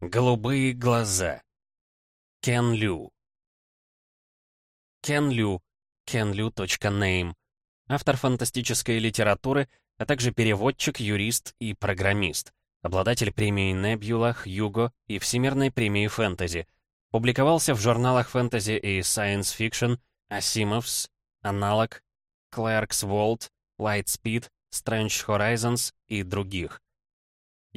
Голубые глаза. Кен Лю. Кен Лю. kenlu.name. Автор фантастической литературы, а также переводчик, юрист и программист. Обладатель премии Nebula, Hugo и Всемирной премии фэнтези. Публиковался в журналах фэнтези и science fiction, Asimov's, Analog, Clerks Vault, Lightspeed, Strange Horizons и других.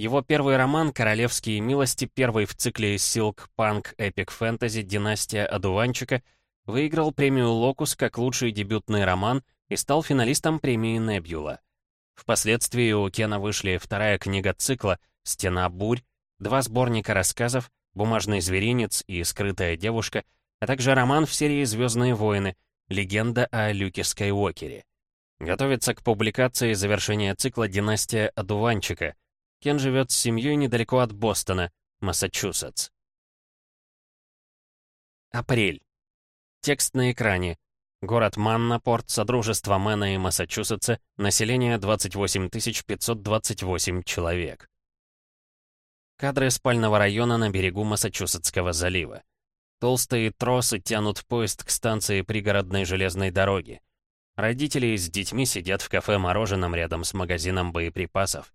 Его первый роман «Королевские милости», первый в цикле Silk Punk Epic Fantasy «Династия одуванчика», выиграл премию «Локус» как лучший дебютный роман и стал финалистом премии «Небюла». Впоследствии у Кена вышли вторая книга цикла «Стена бурь», два сборника рассказов «Бумажный зверинец» и «Скрытая девушка», а также роман в серии «Звездные войны», «Легенда о Люке Скайуокере». Готовится к публикации завершения цикла «Династия одуванчика», Кен живет с семьей недалеко от Бостона, Массачусетс. Апрель. Текст на экране. Город Маннапорт, Содружество Мэна и Массачусетса, население 28 528 человек. Кадры спального района на берегу Массачусетского залива. Толстые тросы тянут поезд к станции пригородной железной дороги. Родители с детьми сидят в кафе-мороженом рядом с магазином боеприпасов.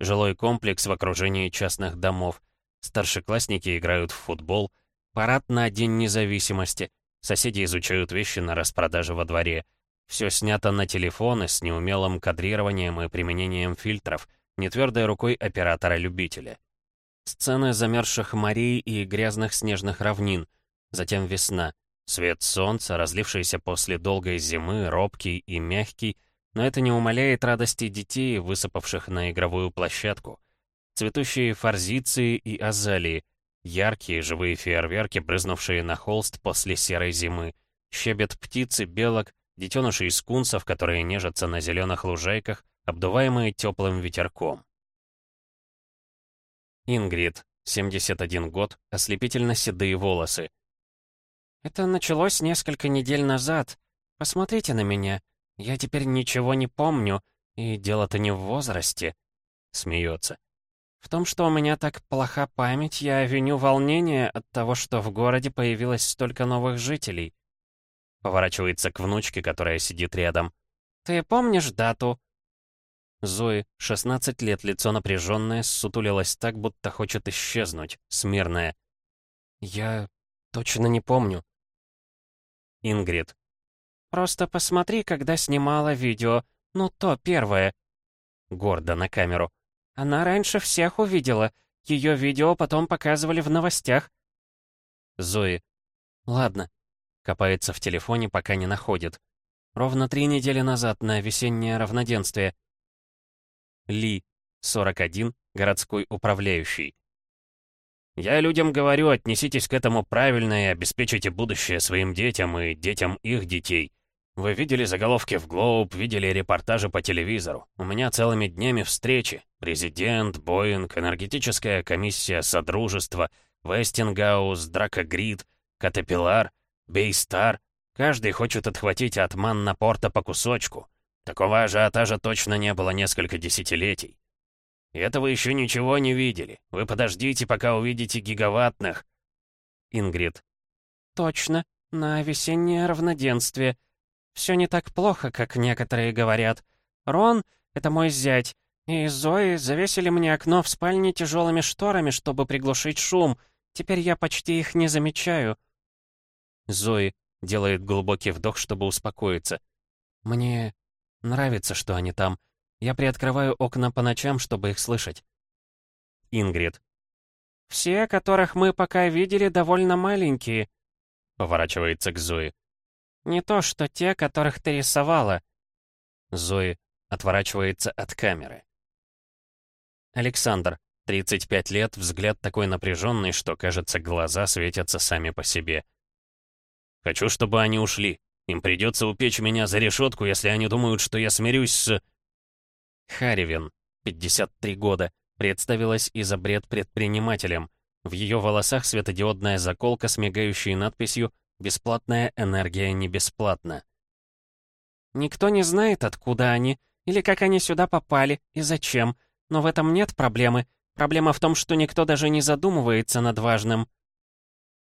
Жилой комплекс в окружении частных домов. Старшеклассники играют в футбол. Парад на День независимости. Соседи изучают вещи на распродаже во дворе. Все снято на телефоны с неумелым кадрированием и применением фильтров, нетвердой рукой оператора-любителя. Сцены замерзших морей и грязных снежных равнин. Затем весна. Свет солнца, разлившийся после долгой зимы, робкий и мягкий — но это не умаляет радости детей, высыпавших на игровую площадку. Цветущие форзиции и азалии, яркие живые фейерверки, брызнувшие на холст после серой зимы, щебет птицы, белок, детенышей скунсов, которые нежатся на зеленых лужайках, обдуваемые теплым ветерком. Ингрид, 71 год, ослепительно седые волосы. «Это началось несколько недель назад. Посмотрите на меня. «Я теперь ничего не помню, и дело-то не в возрасте», — смеется. «В том, что у меня так плоха память, я виню волнение от того, что в городе появилось столько новых жителей». Поворачивается к внучке, которая сидит рядом. «Ты помнишь дату?» Зои, 16 лет, лицо напряженное, сутулилась так, будто хочет исчезнуть, смирная. «Я точно не помню». Ингрид, Просто посмотри, когда снимала видео. Ну, то первое. Гордо на камеру. Она раньше всех увидела. Ее видео потом показывали в новостях. Зои. Ладно. Копается в телефоне, пока не находит. Ровно три недели назад на весеннее равноденствие. Ли, 41, городской управляющий. Я людям говорю, отнеситесь к этому правильно и обеспечите будущее своим детям и детям их детей. Вы видели заголовки в Globe, видели репортажи по телевизору. У меня целыми днями встречи. Президент, Боинг, энергетическая комиссия Содружества, Вестингаус, Дракогрид, Катапилар, Бейстар. Каждый хочет отхватить от Манна Порта по кусочку. Такого ажиотажа точно не было несколько десятилетий. И это вы еще ничего не видели. Вы подождите, пока увидите гигаваттных. Ингрид. Точно, на весеннее равноденствие — все не так плохо, как некоторые говорят. Рон — это мой зять, и Зои завесили мне окно в спальне тяжелыми шторами, чтобы приглушить шум. Теперь я почти их не замечаю. Зои делает глубокий вдох, чтобы успокоиться. Мне нравится, что они там. Я приоткрываю окна по ночам, чтобы их слышать. Ингрид. «Все, которых мы пока видели, довольно маленькие», — поворачивается к Зои. Не то, что те, которых ты рисовала. Зои отворачивается от камеры. Александр, 35 лет, взгляд такой напряженный, что, кажется, глаза светятся сами по себе. Хочу, чтобы они ушли. Им придется упечь меня за решетку, если они думают, что я смирюсь с... Харивин, 53 года, представилась из бред предпринимателем. В ее волосах светодиодная заколка с мигающей надписью Бесплатная энергия не бесплатна. Никто не знает, откуда они, или как они сюда попали, и зачем, но в этом нет проблемы. Проблема в том, что никто даже не задумывается над важным.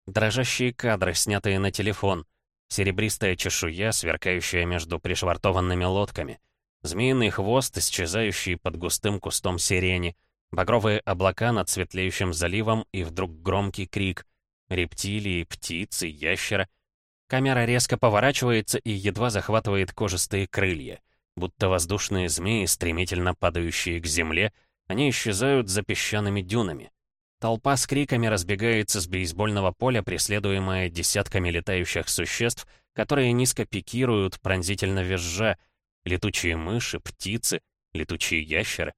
Дрожащие кадры, снятые на телефон. Серебристая чешуя, сверкающая между пришвартованными лодками. Змеиный хвост, исчезающий под густым кустом сирени. Багровые облака над светлеющим заливом и вдруг громкий крик. Рептилии, птицы, ящера. Камера резко поворачивается и едва захватывает кожистые крылья. Будто воздушные змеи, стремительно падающие к земле, они исчезают за песчаными дюнами. Толпа с криками разбегается с бейсбольного поля, преследуемая десятками летающих существ, которые низко пикируют, пронзительно визжа. Летучие мыши, птицы, летучие ящеры.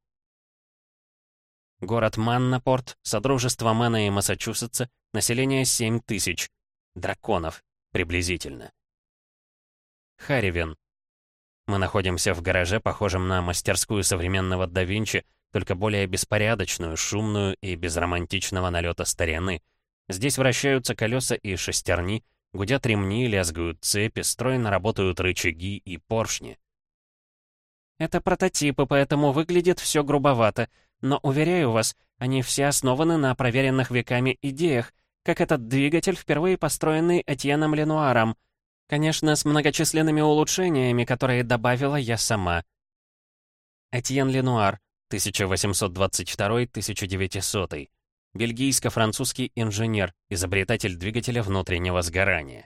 Город Маннапорт, Содружество Мэна и Массачусетса, население 7 тысяч. Драконов, приблизительно. Харивен. Мы находимся в гараже, похожем на мастерскую современного да Винчи, только более беспорядочную, шумную и без романтичного налета старины. Здесь вращаются колеса и шестерни, гудят ремни, лязгают цепи, стройно работают рычаги и поршни. Это прототипы, поэтому выглядит все грубовато, но, уверяю вас, они все основаны на проверенных веками идеях, как этот двигатель, впервые построенный Этьеном Ленуаром. Конечно, с многочисленными улучшениями, которые добавила я сама. Этьен Ленуар, 1822-1900. Бельгийско-французский инженер, изобретатель двигателя внутреннего сгорания.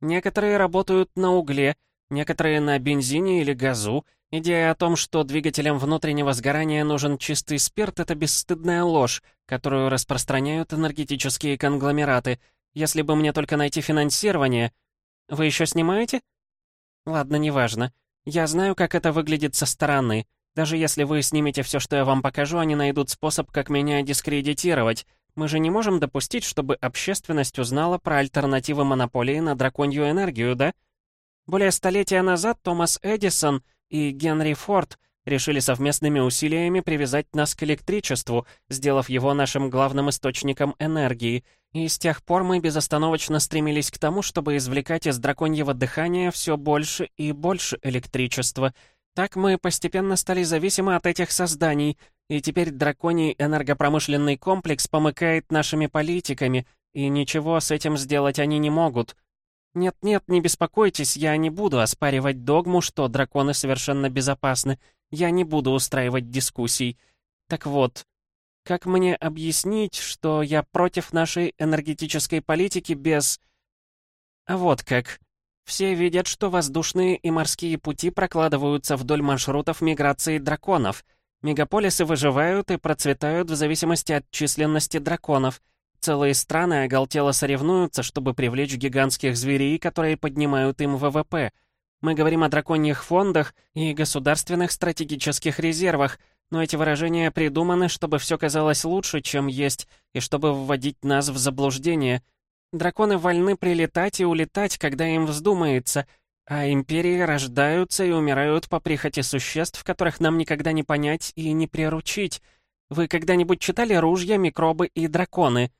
Некоторые работают на угле, некоторые на бензине или газу. Идея о том, что двигателям внутреннего сгорания нужен чистый спирт, это бесстыдная ложь, которую распространяют энергетические конгломераты. Если бы мне только найти финансирование... Вы еще снимаете? Ладно, неважно. Я знаю, как это выглядит со стороны. Даже если вы снимете все, что я вам покажу, они найдут способ, как меня дискредитировать. Мы же не можем допустить, чтобы общественность узнала про альтернативы монополии на драконью энергию, да? Более столетия назад Томас Эдисон и Генри Форд решили совместными усилиями привязать нас к электричеству, сделав его нашим главным источником энергии. И с тех пор мы безостановочно стремились к тому, чтобы извлекать из драконьего дыхания все больше и больше электричества — так мы постепенно стали зависимы от этих созданий, и теперь драконий энергопромышленный комплекс помыкает нашими политиками, и ничего с этим сделать они не могут. Нет-нет, не беспокойтесь, я не буду оспаривать догму, что драконы совершенно безопасны. Я не буду устраивать дискуссий. Так вот, как мне объяснить, что я против нашей энергетической политики без... А вот как. Все видят, что воздушные и морские пути прокладываются вдоль маршрутов миграции драконов. Мегаполисы выживают и процветают в зависимости от численности драконов. Целые страны оголтело соревнуются, чтобы привлечь гигантских зверей, которые поднимают им ВВП. Мы говорим о драконьих фондах и государственных стратегических резервах, но эти выражения придуманы, чтобы все казалось лучше, чем есть, и чтобы вводить нас в заблуждение — Драконы вольны прилетать и улетать, когда им вздумается, а империи рождаются и умирают по прихоти существ, которых нам никогда не понять и не приручить. Вы когда-нибудь читали «Ружья, микробы и драконы»?»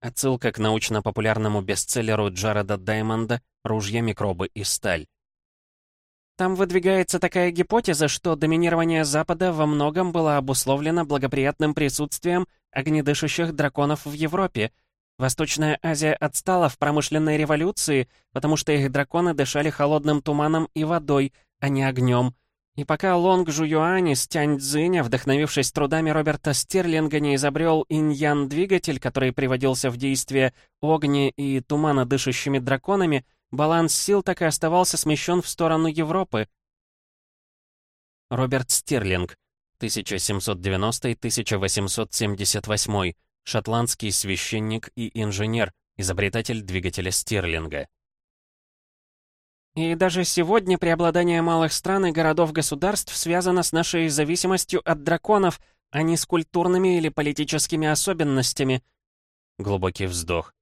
Отсылка к научно-популярному бестселлеру Джареда Даймонда «Ружья, микробы и сталь». Там выдвигается такая гипотеза, что доминирование Запада во многом было обусловлено благоприятным присутствием огнедышащих драконов в Европе — Восточная Азия отстала в промышленной революции, потому что их драконы дышали холодным туманом и водой, а не огнем. И пока Лонг Жуюань из Тяньцзиня, вдохновившись трудами Роберта Стирлинга, не изобрел иньян-двигатель, который приводился в действие огне и тумана дышащими драконами, баланс сил так и оставался смещен в сторону Европы. Роберт Стирлинг, 1790-1878 шотландский священник и инженер, изобретатель двигателя Стирлинга. И даже сегодня преобладание малых стран и городов-государств связано с нашей зависимостью от драконов, а не с культурными или политическими особенностями. Глубокий вздох.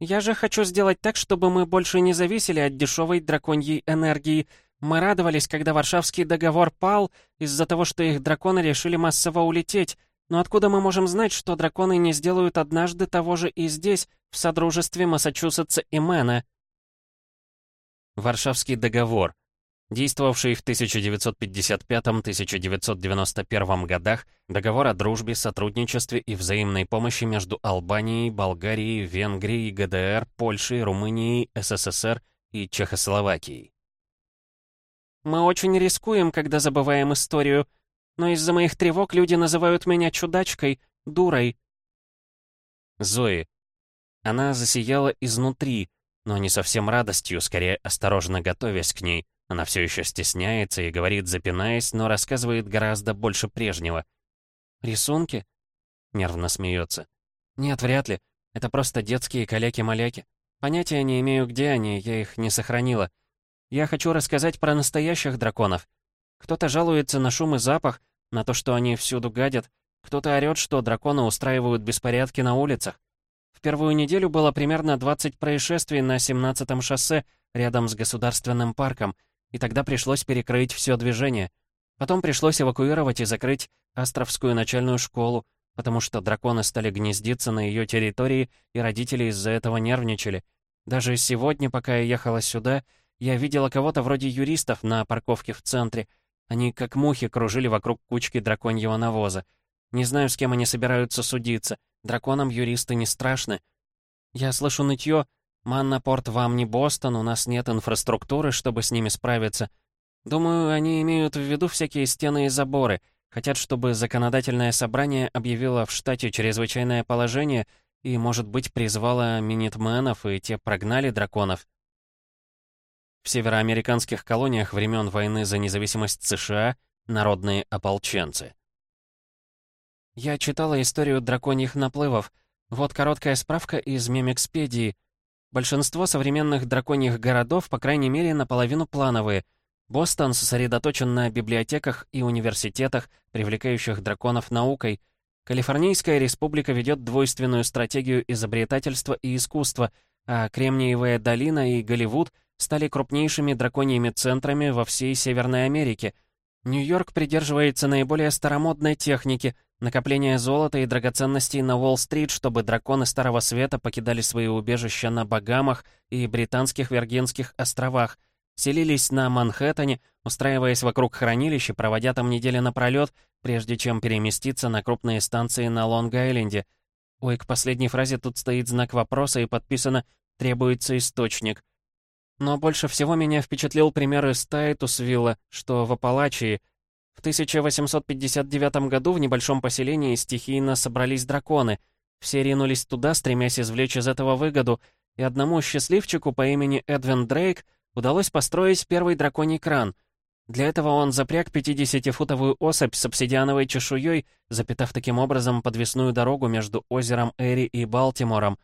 Я же хочу сделать так, чтобы мы больше не зависели от дешевой драконьей энергии. Мы радовались, когда Варшавский договор пал из-за того, что их драконы решили массово улететь, но откуда мы можем знать, что драконы не сделают однажды того же и здесь, в Содружестве Массачусетса и Мэна? Варшавский договор. Действовавший в 1955-1991 годах договор о дружбе, сотрудничестве и взаимной помощи между Албанией, Болгарией, Венгрией, ГДР, Польшей, Румынией, СССР и Чехословакией. «Мы очень рискуем, когда забываем историю, но из-за моих тревог люди называют меня чудачкой, дурой». Зои. Она засияла изнутри, но не совсем радостью, скорее осторожно готовясь к ней. Она все еще стесняется и говорит, запинаясь, но рассказывает гораздо больше прежнего. «Рисунки?» — нервно смеется. «Нет, вряд ли. Это просто детские каляки-маляки. Понятия не имею, где они, я их не сохранила. Я хочу рассказать про настоящих драконов. Кто-то жалуется на шум и запах, на то, что они всюду гадят. Кто-то орёт, что драконы устраивают беспорядки на улицах. В первую неделю было примерно 20 происшествий на 17-м шоссе рядом с государственным парком — и тогда пришлось перекрыть все движение. Потом пришлось эвакуировать и закрыть Астровскую начальную школу, потому что драконы стали гнездиться на ее территории, и родители из-за этого нервничали. Даже сегодня, пока я ехала сюда, я видела кого-то вроде юристов на парковке в центре. Они как мухи кружили вокруг кучки драконьего навоза. Не знаю, с кем они собираются судиться. Драконам юристы не страшны. Я слышу нытье, Маннапорт вам не Бостон, у нас нет инфраструктуры, чтобы с ними справиться. Думаю, они имеют в виду всякие стены и заборы, хотят, чтобы законодательное собрание объявило в штате чрезвычайное положение и, может быть, призвало минитменов, и те прогнали драконов. В североамериканских колониях времен войны за независимость США народные ополченцы. Я читала историю драконьих наплывов. Вот короткая справка из Мемекспедии — Большинство современных драконьих городов, по крайней мере, наполовину плановые. Бостон сосредоточен на библиотеках и университетах, привлекающих драконов наукой. Калифорнийская республика ведет двойственную стратегию изобретательства и искусства, а Кремниевая долина и Голливуд стали крупнейшими драконьими центрами во всей Северной Америке. Нью-Йорк придерживается наиболее старомодной техники — Накопление золота и драгоценностей на Уолл-стрит, чтобы драконы Старого Света покидали свои убежища на Багамах и Британских Виргинских островах, селились на Манхэттене, устраиваясь вокруг хранилища, проводя там недели напролет, прежде чем переместиться на крупные станции на Лонг-Айленде. Ой, к последней фразе тут стоит знак вопроса и подписано «Требуется источник». Но больше всего меня впечатлил пример из Тайтусвилла, что в Апалачии — в 1859 году в небольшом поселении стихийно собрались драконы. Все ринулись туда, стремясь извлечь из этого выгоду, и одному счастливчику по имени Эдвин Дрейк удалось построить первый драконий кран. Для этого он запряг 50-футовую особь с обсидиановой чешуей, запитав таким образом подвесную дорогу между озером Эри и Балтимором.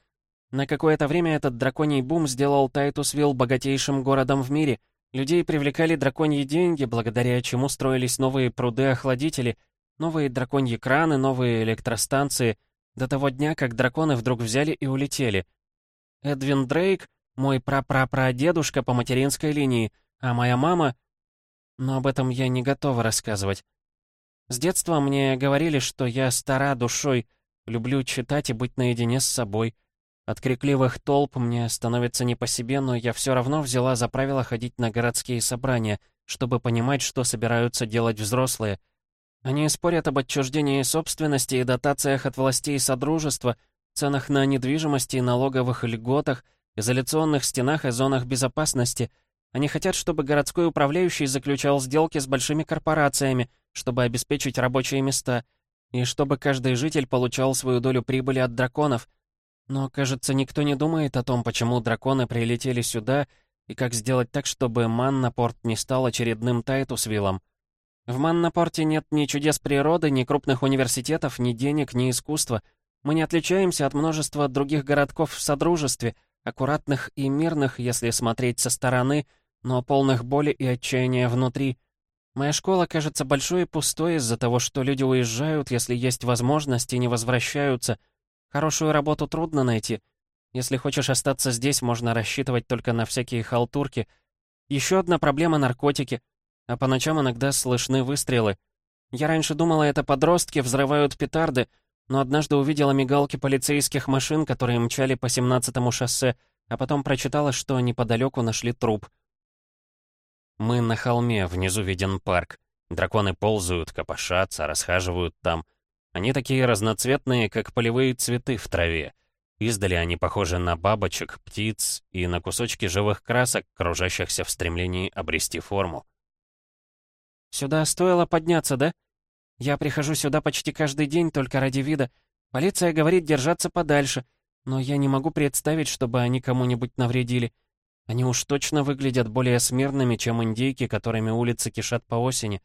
На какое-то время этот драконий бум сделал Тайтусвилл богатейшим городом в мире — Людей привлекали драконьи деньги, благодаря чему строились новые пруды-охладители, новые драконьи краны, новые электростанции, до того дня, как драконы вдруг взяли и улетели. Эдвин Дрейк — мой прапрапрадедушка по материнской линии, а моя мама... Но об этом я не готова рассказывать. С детства мне говорили, что я стара душой, люблю читать и быть наедине с собой — от крикливых толп мне становится не по себе, но я все равно взяла за правило ходить на городские собрания, чтобы понимать, что собираются делать взрослые. Они спорят об отчуждении собственности и дотациях от властей Содружества, ценах на недвижимости и налоговых льготах, изоляционных стенах и зонах безопасности. Они хотят, чтобы городской управляющий заключал сделки с большими корпорациями, чтобы обеспечить рабочие места, и чтобы каждый житель получал свою долю прибыли от драконов — но, кажется, никто не думает о том, почему драконы прилетели сюда и как сделать так, чтобы Маннапорт не стал очередным Тайтусвиллом. В Маннапорте нет ни чудес природы, ни крупных университетов, ни денег, ни искусства. Мы не отличаемся от множества других городков в Содружестве, аккуратных и мирных, если смотреть со стороны, но полных боли и отчаяния внутри. Моя школа кажется большой и пустой из-за того, что люди уезжают, если есть возможность, и не возвращаются — Хорошую работу трудно найти. Если хочешь остаться здесь, можно рассчитывать только на всякие халтурки. Еще одна проблема — наркотики. А по ночам иногда слышны выстрелы. Я раньше думала, это подростки взрывают петарды, но однажды увидела мигалки полицейских машин, которые мчали по 17-му шоссе, а потом прочитала, что неподалеку нашли труп. Мы на холме, внизу виден парк. Драконы ползают, копошатся, расхаживают там. Они такие разноцветные, как полевые цветы в траве. Издали они похожи на бабочек, птиц и на кусочки живых красок, кружащихся в стремлении обрести форму. «Сюда стоило подняться, да? Я прихожу сюда почти каждый день только ради вида. Полиция говорит держаться подальше, но я не могу представить, чтобы они кому-нибудь навредили. Они уж точно выглядят более смирными, чем индейки, которыми улицы кишат по осени.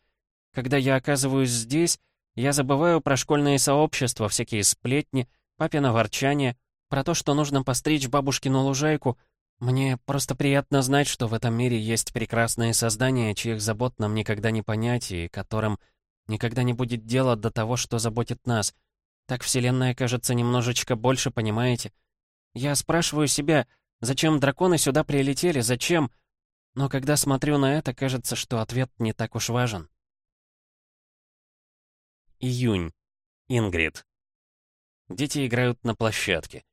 Когда я оказываюсь здесь, я забываю про школьные сообщества, всякие сплетни, папино ворчание, про то, что нужно постричь бабушкину лужайку. Мне просто приятно знать, что в этом мире есть прекрасные создания, чьих забот нам никогда не понять, и которым никогда не будет дела до того, что заботит нас. Так Вселенная кажется немножечко больше, понимаете? Я спрашиваю себя, зачем драконы сюда прилетели, зачем? Но когда смотрю на это, кажется, что ответ не так уж важен. Июнь. Ингрид. Дети играют на площадке.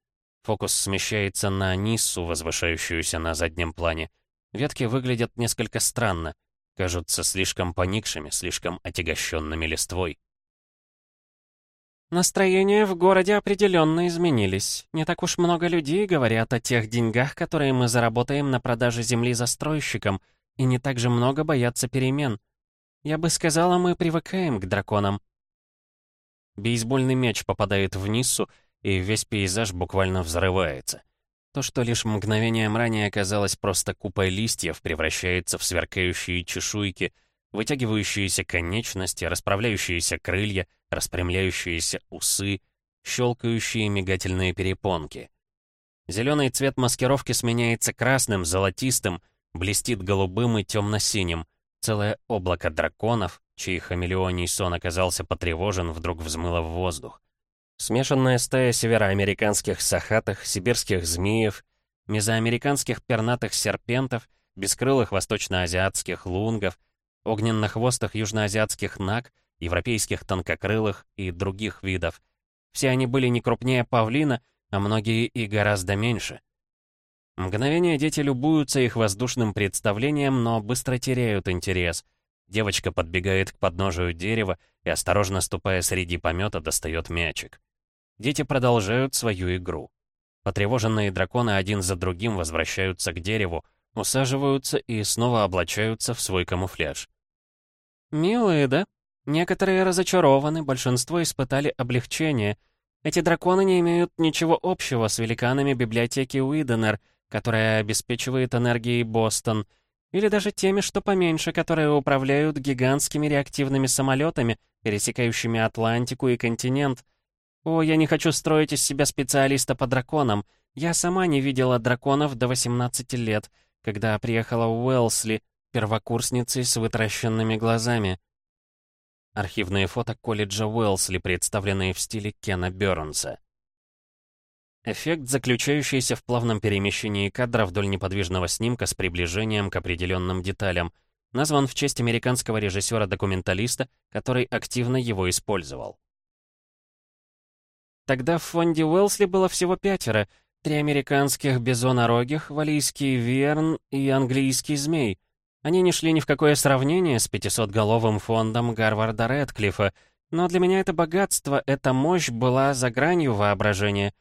Фокус смещается на Ниссу, возвышающуюся на заднем плане. Ветки выглядят несколько странно. Кажутся слишком поникшими, слишком отягощенными листвой. Настроения в городе определенно изменились. Не так уж много людей говорят о тех деньгах, которые мы заработаем на продаже земли застройщикам, и не так же много боятся перемен. Я бы сказала, мы привыкаем к драконам. Бейсбольный мяч попадает в Ниссу, и весь пейзаж буквально взрывается. То, что лишь мгновением ранее казалось просто купой листьев, превращается в сверкающие чешуйки, вытягивающиеся конечности, расправляющиеся крылья, распрямляющиеся усы, щелкающие мигательные перепонки. Зеленый цвет маскировки сменяется красным, золотистым, блестит голубым и темно-синим. Целое облако драконов, чей хамелеоний сон оказался потревожен, вдруг взмыло в воздух. Смешанная стая североамериканских сахатых, сибирских змеев, мезоамериканских пернатых серпентов, бескрылых восточноазиатских лунгов, огненно-хвостых южноазиатских наг, европейских тонкокрылых и других видов. Все они были не крупнее павлина, а многие и гораздо меньше. Мгновение дети любуются их воздушным представлением, но быстро теряют интерес. Девочка подбегает к подножию дерева и, осторожно ступая среди помета, достает мячик. Дети продолжают свою игру. Потревоженные драконы один за другим возвращаются к дереву, усаживаются и снова облачаются в свой камуфляж. «Милые, да? Некоторые разочарованы, большинство испытали облегчение. Эти драконы не имеют ничего общего с великанами библиотеки Уиденер, которая обеспечивает энергией Бостон, или даже теми, что поменьше, которые управляют гигантскими реактивными самолетами, пересекающими Атлантику и континент. О, я не хочу строить из себя специалиста по драконам. Я сама не видела драконов до 18 лет, когда приехала Уэлсли, первокурсницей с вытращенными глазами. Архивные фото колледжа Уэлсли, представленные в стиле Кена Бёрнса. Эффект, заключающийся в плавном перемещении кадра вдоль неподвижного снимка с приближением к определенным деталям, назван в честь американского режиссера-документалиста, который активно его использовал. Тогда в фонде Уэлсли было всего пятеро. Три американских бизонорогих, валийский верн и английский змей. Они не шли ни в какое сравнение с 500-головым фондом Гарварда Рэдклиффа, но для меня это богатство, эта мощь была за гранью воображения.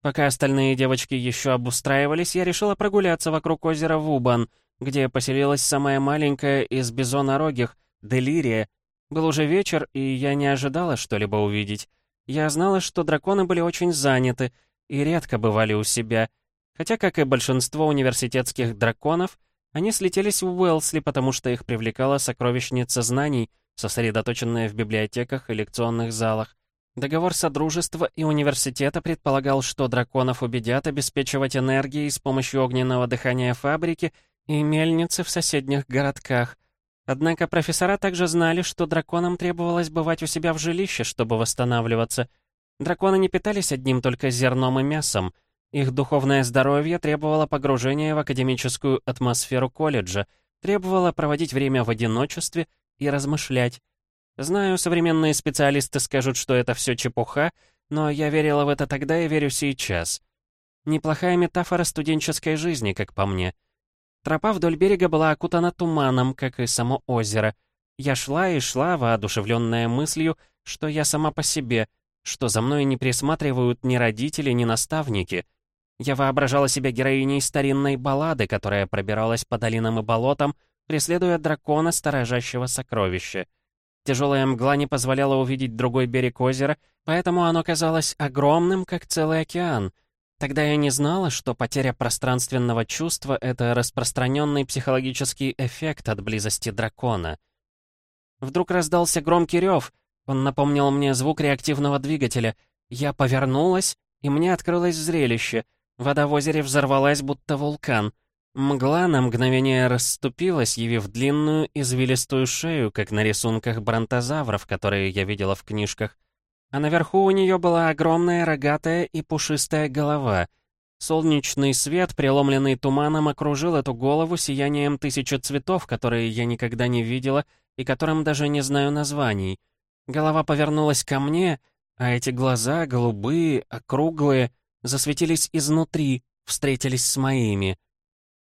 Пока остальные девочки еще обустраивались, я решила прогуляться вокруг озера Вубан, где поселилась самая маленькая из бизонорогих, Делирия. Был уже вечер, и я не ожидала что-либо увидеть. Я знала, что драконы были очень заняты и редко бывали у себя, хотя, как и большинство университетских драконов, они слетелись в Уэлсли, потому что их привлекала сокровищница знаний, сосредоточенная в библиотеках и лекционных залах. Договор Содружества и университета предполагал, что драконов убедят обеспечивать энергией с помощью огненного дыхания фабрики и мельницы в соседних городках — Однако профессора также знали, что драконам требовалось бывать у себя в жилище, чтобы восстанавливаться. Драконы не питались одним только зерном и мясом. Их духовное здоровье требовало погружения в академическую атмосферу колледжа, требовало проводить время в одиночестве и размышлять. Знаю, современные специалисты скажут, что это все чепуха, но я верила в это тогда и верю сейчас. Неплохая метафора студенческой жизни, как по мне — Тропа вдоль берега была окутана туманом, как и само озеро. Я шла и шла, воодушевленная мыслью, что я сама по себе, что за мной не присматривают ни родители, ни наставники. Я воображала себя героиней старинной баллады, которая пробиралась по долинам и болотам, преследуя дракона, сторожащего сокровища. Тяжелая мгла не позволяла увидеть другой берег озера, поэтому оно казалось огромным, как целый океан. Тогда я не знала, что потеря пространственного чувства — это распространенный психологический эффект от близости дракона. Вдруг раздался громкий рев. Он напомнил мне звук реактивного двигателя. Я повернулась, и мне открылось зрелище. Вода в озере взорвалась, будто вулкан. Мгла на мгновение расступилась, явив длинную извилистую шею, как на рисунках бронтозавров, которые я видела в книжках. А наверху у нее была огромная рогатая и пушистая голова. Солнечный свет, преломленный туманом, окружил эту голову сиянием тысячи цветов, которые я никогда не видела и которым даже не знаю названий. Голова повернулась ко мне, а эти глаза, голубые, округлые, засветились изнутри, встретились с моими.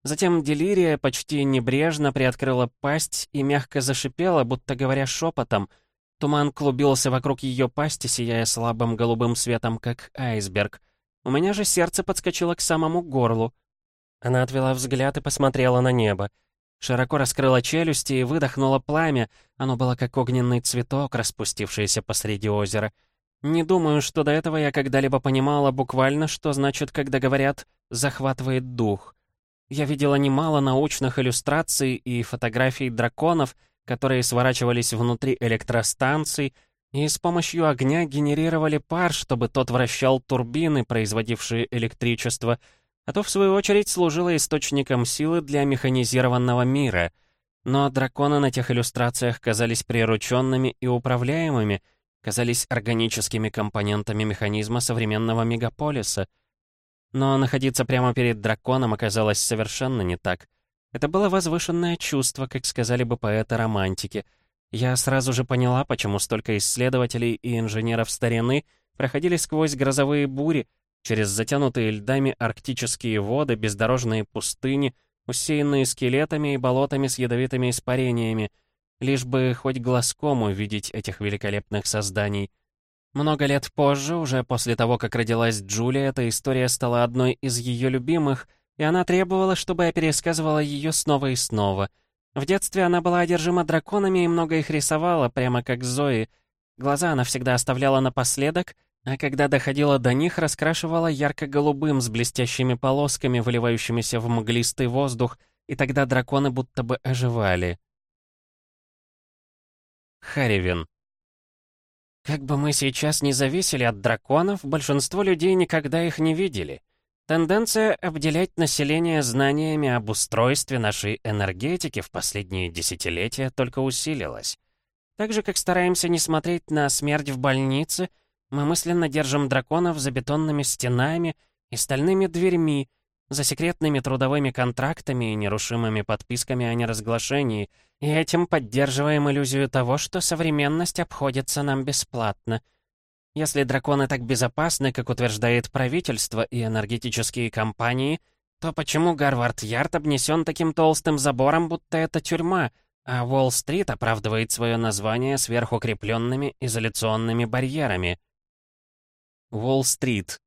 Затем Делирия почти небрежно приоткрыла пасть и мягко зашипела, будто говоря шепотом. Туман клубился вокруг ее пасти, сияя слабым голубым светом, как айсберг. У меня же сердце подскочило к самому горлу. Она отвела взгляд и посмотрела на небо. Широко раскрыла челюсти и выдохнула пламя. Оно было как огненный цветок, распустившийся посреди озера. Не думаю, что до этого я когда-либо понимала буквально, что значит, когда говорят «захватывает дух». Я видела немало научных иллюстраций и фотографий драконов, которые сворачивались внутри электростанций и с помощью огня генерировали пар, чтобы тот вращал турбины, производившие электричество — а то, в свою очередь, служило источником силы для механизированного мира. Но драконы на тех иллюстрациях казались прирученными и управляемыми, казались органическими компонентами механизма современного мегаполиса. Но находиться прямо перед драконом оказалось совершенно не так. Это было возвышенное чувство, как сказали бы поэты-романтики. Я сразу же поняла, почему столько исследователей и инженеров старины проходили сквозь грозовые бури, через затянутые льдами арктические воды, бездорожные пустыни, усеянные скелетами и болотами с ядовитыми испарениями, лишь бы хоть глазком увидеть этих великолепных созданий. Много лет позже, уже после того, как родилась Джулия, эта история стала одной из ее любимых, и она требовала, чтобы я пересказывала ее снова и снова. В детстве она была одержима драконами и много их рисовала, прямо как Зои. Глаза она всегда оставляла напоследок, а когда доходила до них, раскрашивала ярко-голубым с блестящими полосками, выливающимися в мглистый воздух, и тогда драконы будто бы оживали. Харивин. Как бы мы сейчас не зависели от драконов, большинство людей никогда их не видели. Тенденция обделять население знаниями об устройстве нашей энергетики в последние десятилетия только усилилась. Так же, как стараемся не смотреть на смерть в больнице — мы мысленно держим драконов за бетонными стенами и стальными дверьми, за секретными трудовыми контрактами и нерушимыми подписками о неразглашении, и этим поддерживаем иллюзию того, что современность обходится нам бесплатно. Если драконы так безопасны, как утверждает правительство и энергетические компании, то почему Гарвард-Ярд обнесен таким толстым забором, будто это тюрьма, а Уолл-стрит оправдывает свое название сверхукрепленными изоляционными барьерами? Уолл-стрит.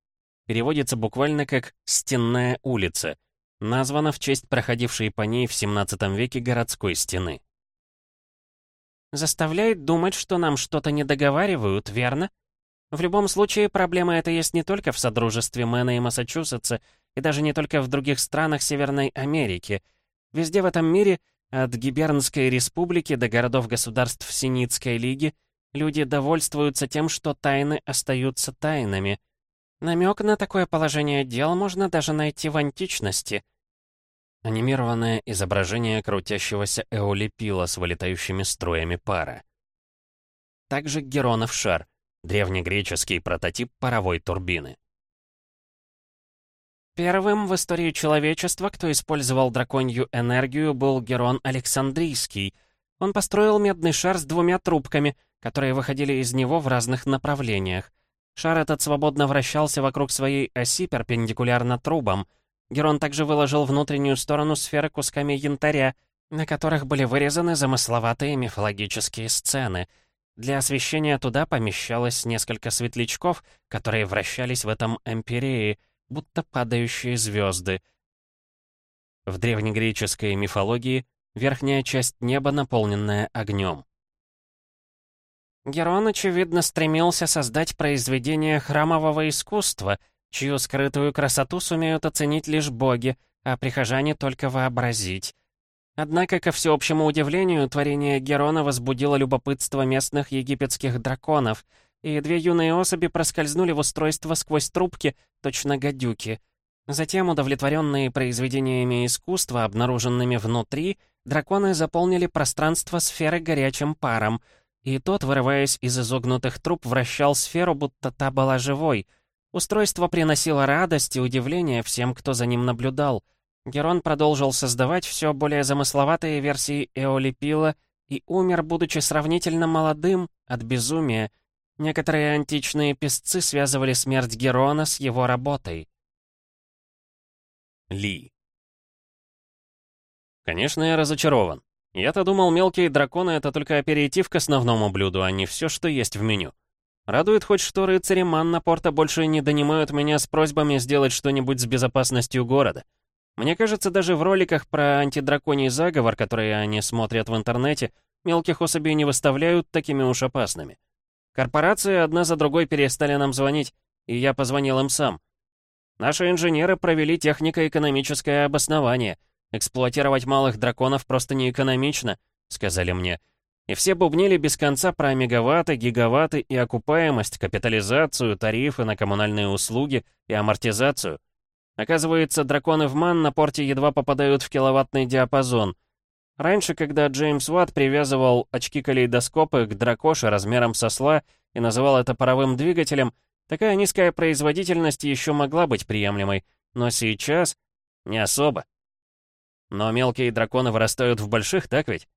Переводится буквально как «стенная улица». Названа в честь проходившей по ней в 17 веке городской стены. Заставляет думать, что нам что-то не договаривают, верно? В любом случае, проблема эта есть не только в Содружестве Мэна и Массачусетса, и даже не только в других странах Северной Америки. Везде в этом мире, от Гибернской республики до городов-государств Синицкой лиги, Люди довольствуются тем, что тайны остаются тайнами. Намек на такое положение дел можно даже найти в античности. Анимированное изображение крутящегося эолипила с вылетающими струями пара. Также Геронов шар, древнегреческий прототип паровой турбины. Первым в истории человечества, кто использовал драконью энергию, был Герон Александрийский. Он построил медный шар с двумя трубками, которые выходили из него в разных направлениях. Шар этот свободно вращался вокруг своей оси перпендикулярно трубам. Герон также выложил внутреннюю сторону сферы кусками янтаря, на которых были вырезаны замысловатые мифологические сцены. Для освещения туда помещалось несколько светлячков, которые вращались в этом эмпирее, будто падающие звезды. В древнегреческой мифологии верхняя часть неба, наполненная огнем. Герон, очевидно, стремился создать произведение храмового искусства, чью скрытую красоту сумеют оценить лишь боги, а прихожане только вообразить. Однако, ко всеобщему удивлению, творение Герона возбудило любопытство местных египетских драконов, и две юные особи проскользнули в устройство сквозь трубки, точно гадюки. Затем, удовлетворенные произведениями искусства, обнаруженными внутри, драконы заполнили пространство сферы горячим паром — и тот, вырываясь из изогнутых труб, вращал сферу, будто та была живой. Устройство приносило радость и удивление всем, кто за ним наблюдал. Герон продолжил создавать все более замысловатые версии Эолипила и умер, будучи сравнительно молодым, от безумия. Некоторые античные песцы связывали смерть Герона с его работой. Ли. Конечно, я разочарован. Я-то думал, мелкие драконы — это только аперитив к основному блюду, а не все, что есть в меню. Радует хоть, что рыцари Манна Порта больше не донимают меня с просьбами сделать что-нибудь с безопасностью города. Мне кажется, даже в роликах про антидраконий заговор, которые они смотрят в интернете, мелких особей не выставляют такими уж опасными. Корпорации одна за другой перестали нам звонить, и я позвонил им сам. Наши инженеры провели технико-экономическое обоснование — Эксплуатировать малых драконов просто неэкономично, сказали мне. И все бубнили без конца про мегаватты, гигаватты и окупаемость, капитализацию, тарифы на коммунальные услуги и амортизацию. Оказывается, драконы в ман на порте едва попадают в киловаттный диапазон. Раньше, когда Джеймс Уатт привязывал очки-калейдоскопы к дракоше размером со сла и называл это паровым двигателем, такая низкая производительность еще могла быть приемлемой, но сейчас не особо. Но мелкие драконы вырастают в больших, так ведь?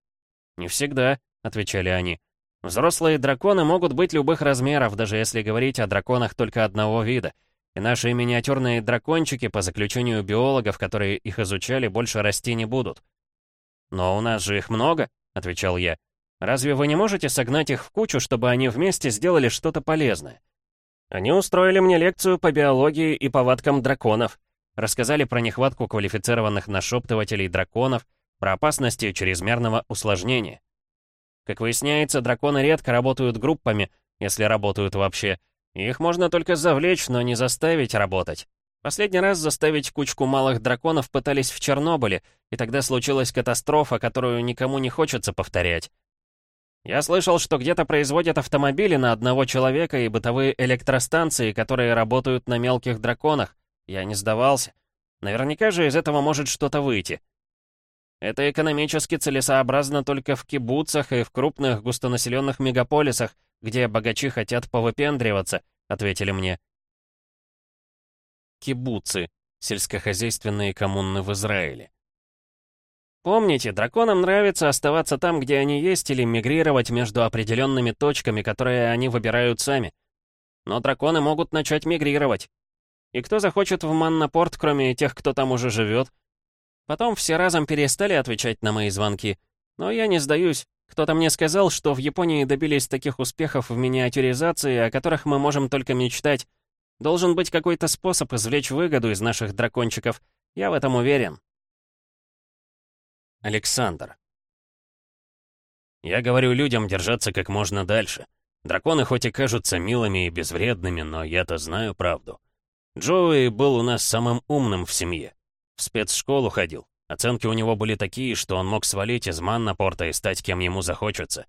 Не всегда, отвечали они. Взрослые драконы могут быть любых размеров, даже если говорить о драконах только одного вида. И наши миниатюрные дракончики, по заключению биологов, которые их изучали, больше расти не будут. «Но у нас же их много», — отвечал я. «Разве вы не можете согнать их в кучу, чтобы они вместе сделали что-то полезное?» Они устроили мне лекцию по биологии и повадкам драконов. Рассказали про нехватку квалифицированных нашептывателей драконов, про опасности чрезмерного усложнения. Как выясняется, драконы редко работают группами, если работают вообще. Их можно только завлечь, но не заставить работать. Последний раз заставить кучку малых драконов пытались в Чернобыле, и тогда случилась катастрофа, которую никому не хочется повторять. Я слышал, что где-то производят автомобили на одного человека и бытовые электростанции, которые работают на мелких драконах, я не сдавался. Наверняка же из этого может что-то выйти. Это экономически целесообразно только в кибуцах и в крупных густонаселенных мегаполисах, где богачи хотят повыпендриваться, ответили мне. Кибуцы — сельскохозяйственные коммуны в Израиле. Помните, драконам нравится оставаться там, где они есть, или мигрировать между определенными точками, которые они выбирают сами. Но драконы могут начать мигрировать. И кто захочет в Маннапорт, кроме тех, кто там уже живет? Потом все разом перестали отвечать на мои звонки. Но я не сдаюсь. Кто-то мне сказал, что в Японии добились таких успехов в миниатюризации, о которых мы можем только мечтать. Должен быть какой-то способ извлечь выгоду из наших дракончиков. Я в этом уверен. Александр. Я говорю людям держаться как можно дальше. Драконы хоть и кажутся милыми и безвредными, но я-то знаю правду. Джоуи был у нас самым умным в семье. В спецшколу ходил. Оценки у него были такие, что он мог свалить из Маннапорта и стать кем ему захочется.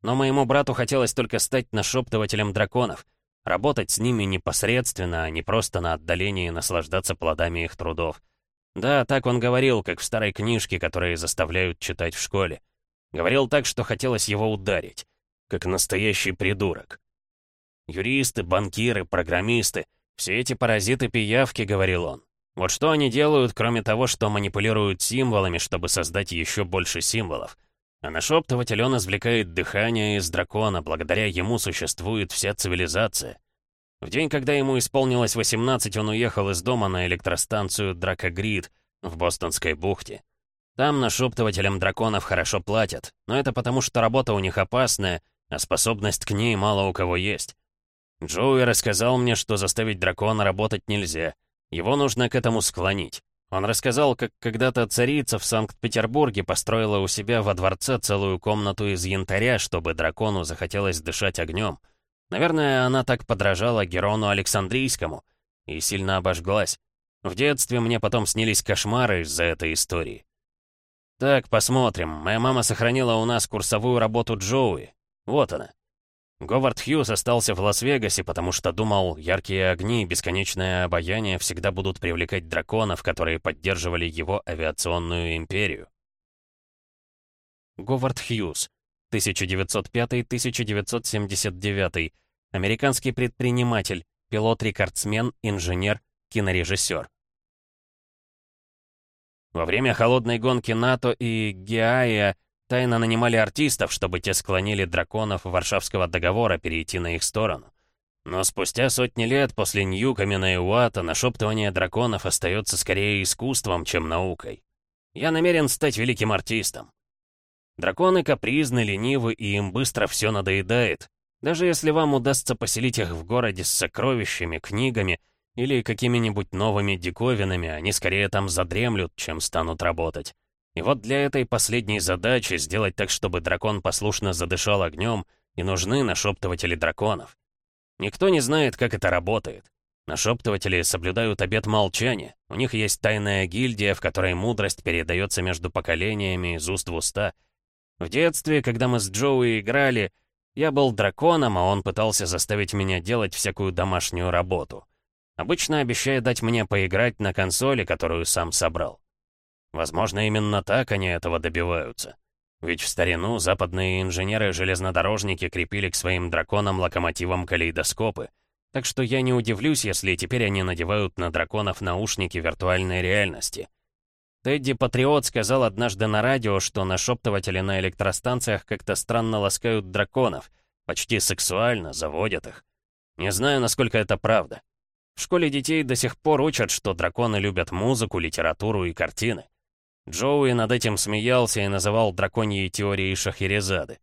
Но моему брату хотелось только стать нашептывателем драконов. Работать с ними непосредственно, а не просто на отдалении наслаждаться плодами их трудов. Да, так он говорил, как в старой книжке, которые заставляют читать в школе. Говорил так, что хотелось его ударить. Как настоящий придурок. Юристы, банкиры, программисты «Все эти паразиты-пиявки», — говорил он. «Вот что они делают, кроме того, что манипулируют символами, чтобы создать еще больше символов? А нашептыватель он извлекает дыхание из дракона, благодаря ему существует вся цивилизация. В день, когда ему исполнилось 18, он уехал из дома на электростанцию Дракогрид в Бостонской бухте. Там нашептывателям драконов хорошо платят, но это потому, что работа у них опасная, а способность к ней мало у кого есть. Джоуи рассказал мне, что заставить дракона работать нельзя. Его нужно к этому склонить. Он рассказал, как когда-то царица в Санкт-Петербурге построила у себя во дворце целую комнату из янтаря, чтобы дракону захотелось дышать огнем. Наверное, она так подражала Герону Александрийскому и сильно обожглась. В детстве мне потом снились кошмары из-за этой истории. Так, посмотрим. Моя мама сохранила у нас курсовую работу Джоуи. Вот она. Говард Хьюз остался в Лас-Вегасе, потому что думал, яркие огни и бесконечное обаяние всегда будут привлекать драконов, которые поддерживали его авиационную империю. Говард Хьюз, 1905-1979, американский предприниматель, пилот-рекордсмен, инженер, кинорежиссер. Во время холодной гонки НАТО и ГИАИА тайно нанимали артистов, чтобы те склонили драконов Варшавского договора перейти на их сторону. Но спустя сотни лет после Ньюкамена и Уата нашептывание драконов остается скорее искусством, чем наукой. Я намерен стать великим артистом. Драконы капризны, ленивы, и им быстро все надоедает. Даже если вам удастся поселить их в городе с сокровищами, книгами — или какими-нибудь новыми диковинами, они скорее там задремлют, чем станут работать. И вот для этой последней задачи сделать так, чтобы дракон послушно задышал огнем, и нужны нашептыватели драконов. Никто не знает, как это работает. Нашептыватели соблюдают обет молчания. У них есть тайная гильдия, в которой мудрость передается между поколениями из уст в уста. В детстве, когда мы с Джоуи играли, я был драконом, а он пытался заставить меня делать всякую домашнюю работу. Обычно обещая дать мне поиграть на консоли, которую сам собрал. Возможно, именно так они этого добиваются. Ведь в старину западные инженеры-железнодорожники крепили к своим драконам-локомотивам калейдоскопы. Так что я не удивлюсь, если теперь они надевают на драконов наушники виртуальной реальности. Тедди Патриот сказал однажды на радио, что нашептыватели на электростанциях как-то странно ласкают драконов, почти сексуально заводят их. Не знаю, насколько это правда. В школе детей до сих пор учат, что драконы любят музыку, литературу и картины. Джоуи над этим смеялся и называл драконьей теорией Шахерезады.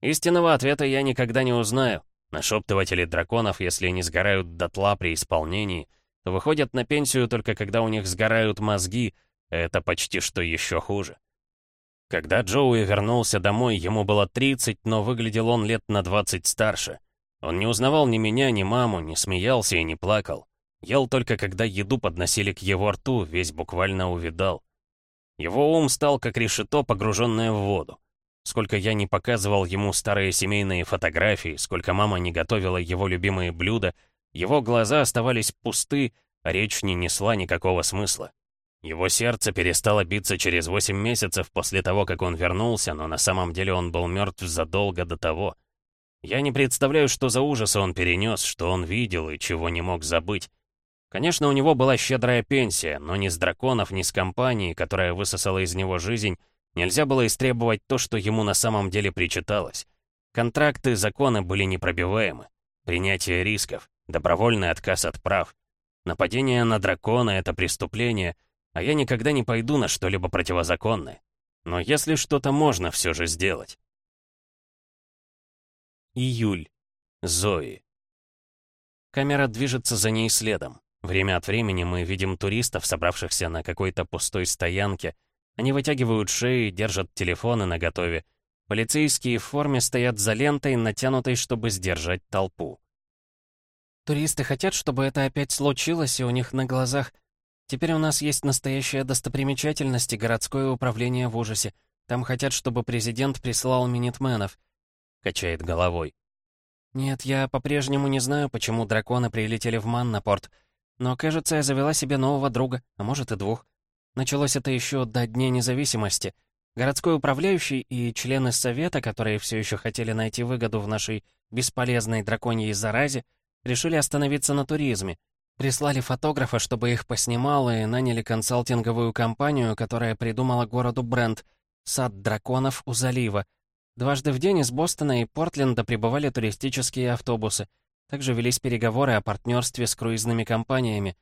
Истинного ответа я никогда не узнаю. Нашептыватели драконов, если не сгорают дотла при исполнении, то выходят на пенсию только когда у них сгорают мозги, а это почти что еще хуже. Когда Джоуи вернулся домой, ему было 30, но выглядел он лет на 20 старше — он не узнавал ни меня, ни маму, не смеялся и не плакал. Ел только, когда еду подносили к его рту, весь буквально увидал. Его ум стал как решето, погруженное в воду. Сколько я не показывал ему старые семейные фотографии, сколько мама не готовила его любимые блюда, его глаза оставались пусты, а речь не несла никакого смысла. Его сердце перестало биться через 8 месяцев после того, как он вернулся, но на самом деле он был мертв задолго до того. Я не представляю, что за ужасы он перенес, что он видел и чего не мог забыть. Конечно, у него была щедрая пенсия, но ни с драконов, ни с компанией, которая высосала из него жизнь, нельзя было истребовать то, что ему на самом деле причиталось. Контракты, законы были непробиваемы. Принятие рисков, добровольный отказ от прав. Нападение на дракона — это преступление, а я никогда не пойду на что-либо противозаконное. Но если что-то можно все же сделать, Июль. Зои. Камера движется за ней следом. Время от времени мы видим туристов, собравшихся на какой-то пустой стоянке. Они вытягивают шеи, держат телефоны наготове. Полицейские в форме стоят за лентой, натянутой, чтобы сдержать толпу. Туристы хотят, чтобы это опять случилось, и у них на глазах. Теперь у нас есть настоящая достопримечательность и городское управление в ужасе. Там хотят, чтобы президент прислал минитменов — качает головой. «Нет, я по-прежнему не знаю, почему драконы прилетели в Маннапорт, но, кажется, я завела себе нового друга, а может и двух. Началось это еще до Дня независимости. Городской управляющий и члены совета, которые все еще хотели найти выгоду в нашей бесполезной драконьей заразе, решили остановиться на туризме. Прислали фотографа, чтобы их поснимал, и наняли консалтинговую компанию, которая придумала городу бренд «Сад драконов у залива», Дважды в день из Бостона и Портленда прибывали туристические автобусы. Также велись переговоры о партнерстве с круизными компаниями.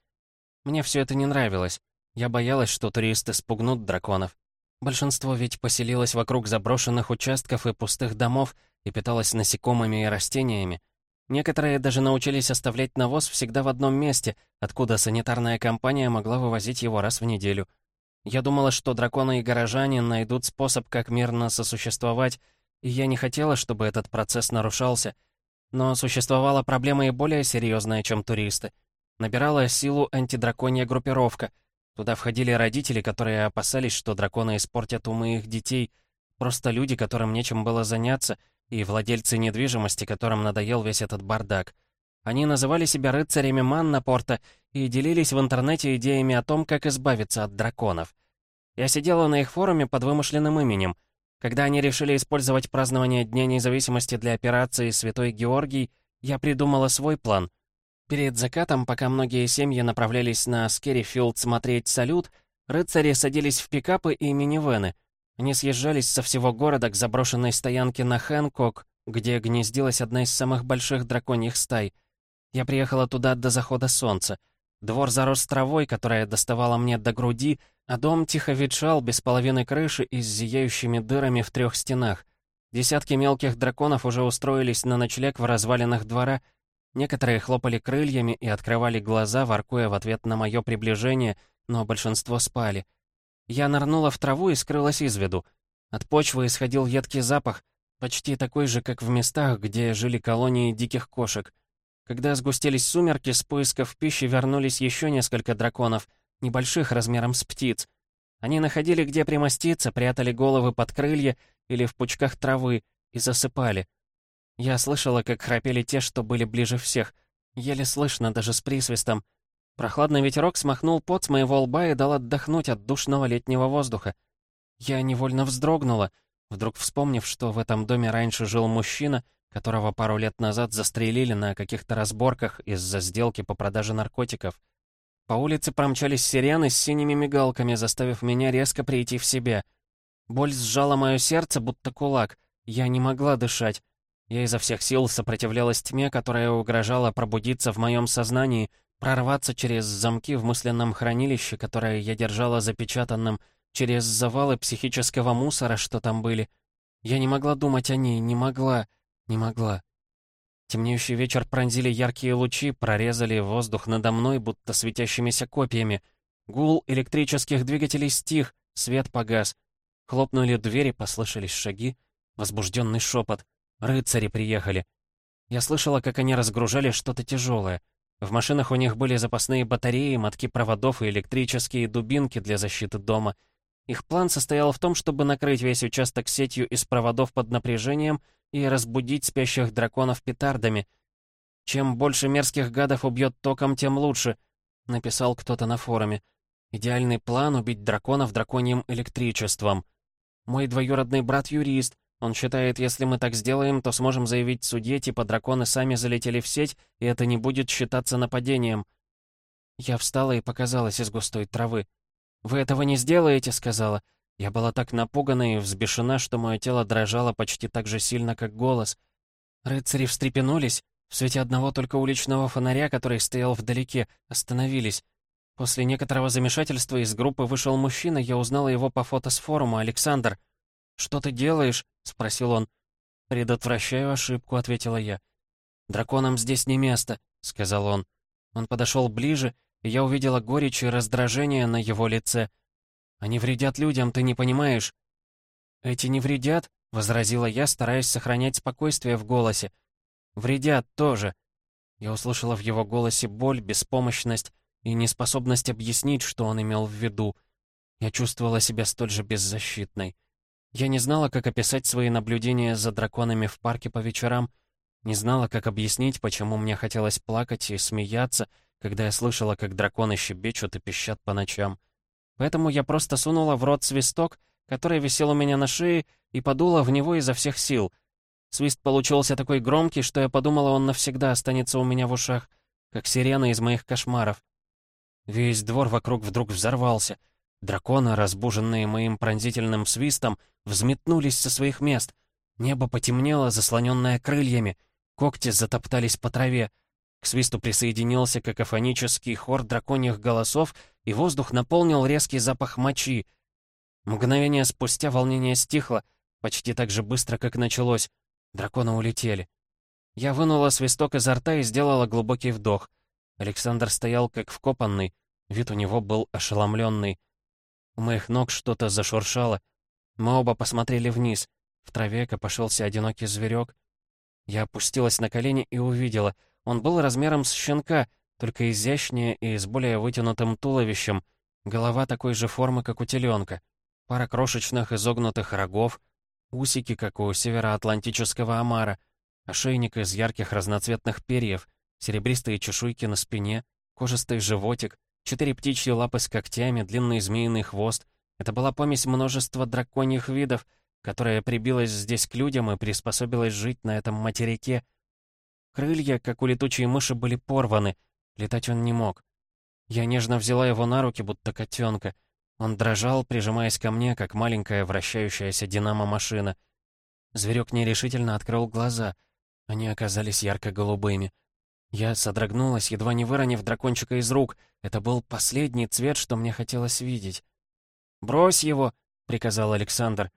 Мне все это не нравилось. Я боялась, что туристы спугнут драконов. Большинство ведь поселилось вокруг заброшенных участков и пустых домов и питалось насекомыми и растениями. Некоторые даже научились оставлять навоз всегда в одном месте, откуда санитарная компания могла вывозить его раз в неделю. Я думала, что драконы и горожане найдут способ, как мирно сосуществовать, и я не хотела, чтобы этот процесс нарушался. Но существовала проблема и более серьезная, чем туристы. Набирала силу антидраконья группировка. Туда входили родители, которые опасались, что драконы испортят умы их детей, просто люди, которым нечем было заняться, и владельцы недвижимости, которым надоел весь этот бардак. Они называли себя рыцарями Маннапорта и делились в интернете идеями о том, как избавиться от драконов. Я сидела на их форуме под вымышленным именем — когда они решили использовать празднование Дня независимости для операции «Святой Георгий», я придумала свой план. Перед закатом, пока многие семьи направлялись на Скеррифилд смотреть салют, рыцари садились в пикапы и минивены. Они съезжались со всего города к заброшенной стоянке на Хэнкок, где гнездилась одна из самых больших драконьих стай. Я приехала туда до захода солнца. Двор зарос травой, которая доставала мне до груди, а дом тихо ветшал без половины крыши и с зияющими дырами в трех стенах. Десятки мелких драконов уже устроились на ночлег в развалинах двора. Некоторые хлопали крыльями и открывали глаза, воркуя в ответ на мое приближение, но большинство спали. Я нырнула в траву и скрылась из виду. От почвы исходил едкий запах, почти такой же, как в местах, где жили колонии диких кошек. Когда сгустились сумерки, с поисков пищи вернулись еще несколько драконов — небольших размером с птиц. Они находили, где примоститься, прятали головы под крылья или в пучках травы и засыпали. Я слышала, как храпели те, что были ближе всех. Еле слышно, даже с присвистом. Прохладный ветерок смахнул пот с моего лба и дал отдохнуть от душного летнего воздуха. Я невольно вздрогнула, вдруг вспомнив, что в этом доме раньше жил мужчина, которого пару лет назад застрелили на каких-то разборках из-за сделки по продаже наркотиков. По улице промчались сирены с синими мигалками, заставив меня резко прийти в себя. Боль сжала мое сердце, будто кулак. Я не могла дышать. Я изо всех сил сопротивлялась тьме, которая угрожала пробудиться в моем сознании, прорваться через замки в мысленном хранилище, которое я держала запечатанным, через завалы психического мусора, что там были. Я не могла думать о ней, не могла, не могла. Темнеющий вечер пронзили яркие лучи, прорезали воздух надо мной, будто светящимися копьями. Гул электрических двигателей стих, свет погас. Хлопнули двери, послышались шаги. Возбужденный шепот. Рыцари приехали. Я слышала, как они разгружали что-то тяжелое. В машинах у них были запасные батареи, мотки проводов и электрические дубинки для защиты дома. Их план состоял в том, чтобы накрыть весь участок сетью из проводов под напряжением — и разбудить спящих драконов петардами. Чем больше мерзких гадов убьет током, тем лучше, написал кто-то на форуме. Идеальный план — убить драконов драконьим электричеством. Мой двоюродный брат юрист. Он считает, если мы так сделаем, то сможем заявить судье, типа драконы сами залетели в сеть, и это не будет считаться нападением. Я встала и показалась из густой травы. «Вы этого не сделаете», — сказала. Я была так напугана и взбешена, что мое тело дрожало почти так же сильно, как голос. Рыцари встрепенулись, в свете одного только уличного фонаря, который стоял вдалеке, остановились. После некоторого замешательства из группы вышел мужчина, я узнала его по фото с форума, Александр. «Что ты делаешь?» — спросил он. «Предотвращаю ошибку», — ответила я. «Драконам здесь не место», — сказал он. Он подошел ближе, и я увидела горечь и раздражение на его лице — они вредят людям, ты не понимаешь». «Эти не вредят», — возразила я, стараясь сохранять спокойствие в голосе. «Вредят тоже». Я услышала в его голосе боль, беспомощность и неспособность объяснить, что он имел в виду. Я чувствовала себя столь же беззащитной. Я не знала, как описать свои наблюдения за драконами в парке по вечерам, не знала, как объяснить, почему мне хотелось плакать и смеяться, когда я слышала, как драконы щебечут и пищат по ночам. Поэтому я просто сунула в рот свисток, который висел у меня на шее, и подула в него изо всех сил. Свист получился такой громкий, что я подумала, он навсегда останется у меня в ушах, как сирена из моих кошмаров. Весь двор вокруг вдруг взорвался. Драконы, разбуженные моим пронзительным свистом, взметнулись со своих мест. Небо потемнело, заслоненное крыльями. когти затоптались по траве. К свисту присоединился какофонический хор драконьих голосов, и воздух наполнил резкий запах мочи. Мгновение спустя волнение стихло, почти так же быстро, как началось. Драконы улетели. Я вынула свисток изо рта и сделала глубокий вдох. Александр стоял как вкопанный, вид у него был ошеломленный. У моих ног что-то зашуршало. Мы оба посмотрели вниз. В траве копошился одинокий зверек. Я опустилась на колени и увидела. Он был размером с щенка, только изящнее и с более вытянутым туловищем. Голова такой же формы, как у теленка. Пара крошечных изогнутых рогов, усики, как у североатлантического омара, ошейник из ярких разноцветных перьев, серебристые чешуйки на спине, кожистый животик, четыре птичьи лапы с когтями, длинный змеиный хвост. Это была помесь множества драконьих видов, которая прибилась здесь к людям и приспособилась жить на этом материке. Крылья, как у летучей мыши, были порваны, летать он не мог. Я нежно взяла его на руки, будто котенка — он дрожал, прижимаясь ко мне, как маленькая вращающаяся динамо-машина. Зверек нерешительно открыл глаза. Они оказались ярко-голубыми. Я содрогнулась, едва не выронив дракончика из рук. Это был последний цвет, что мне хотелось видеть. «Брось его!» — приказал Александр.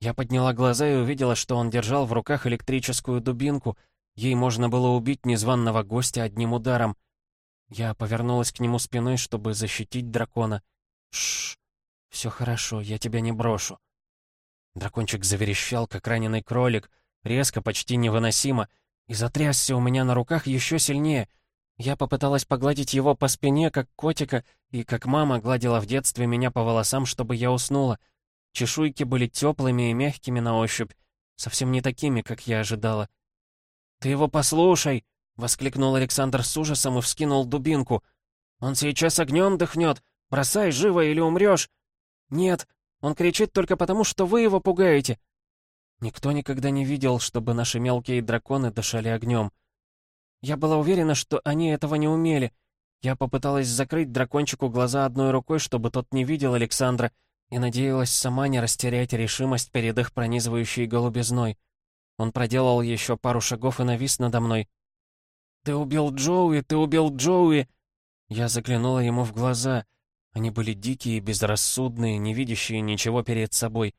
Я подняла глаза и увидела, что он держал в руках электрическую дубинку. Ей можно было убить незваного гостя одним ударом. Я повернулась к нему спиной, чтобы защитить дракона. Шш. «Все хорошо, я тебя не брошу». Дракончик заверещал, как раненый кролик, резко, почти невыносимо, и затрясся у меня на руках еще сильнее. Я попыталась погладить его по спине, как котика, и как мама гладила в детстве меня по волосам, чтобы я уснула. Чешуйки были теплыми и мягкими на ощупь, совсем не такими, как я ожидала. «Ты его послушай!» — воскликнул Александр с ужасом и вскинул дубинку. «Он сейчас огнем дыхнет! Бросай живо или умрешь!» «Нет, он кричит только потому, что вы его пугаете». Никто никогда не видел, чтобы наши мелкие драконы дышали огнем. Я была уверена, что они этого не умели. Я попыталась закрыть дракончику глаза одной рукой, чтобы тот не видел Александра, и надеялась сама не растерять решимость перед их пронизывающей голубизной. Он проделал еще пару шагов и навис надо мной. «Ты убил Джоуи! Ты убил Джоуи!» Я заглянула ему в глаза — они были дикие, безрассудные, не видящие ничего перед собой.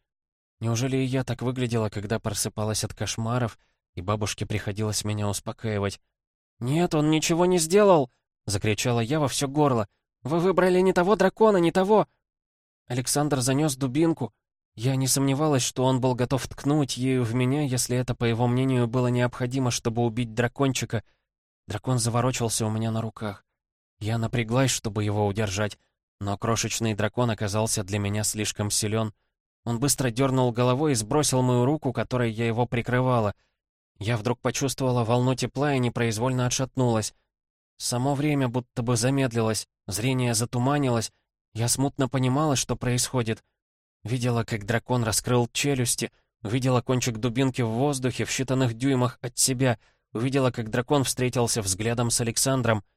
Неужели я так выглядела, когда просыпалась от кошмаров, и бабушке приходилось меня успокаивать? «Нет, он ничего не сделал!» — закричала я во все горло. «Вы выбрали не того дракона, не того!» Александр занес дубинку. Я не сомневалась, что он был готов ткнуть ею в меня, если это, по его мнению, было необходимо, чтобы убить дракончика. Дракон заворочился у меня на руках. Я напряглась, чтобы его удержать. Но крошечный дракон оказался для меня слишком силен. Он быстро дернул головой и сбросил мою руку, которой я его прикрывала. Я вдруг почувствовала волну тепла и непроизвольно отшатнулась. Само время будто бы замедлилось, зрение затуманилось. Я смутно понимала, что происходит. Видела, как дракон раскрыл челюсти, увидела кончик дубинки в воздухе в считанных дюймах от себя, увидела, как дракон встретился взглядом с Александром —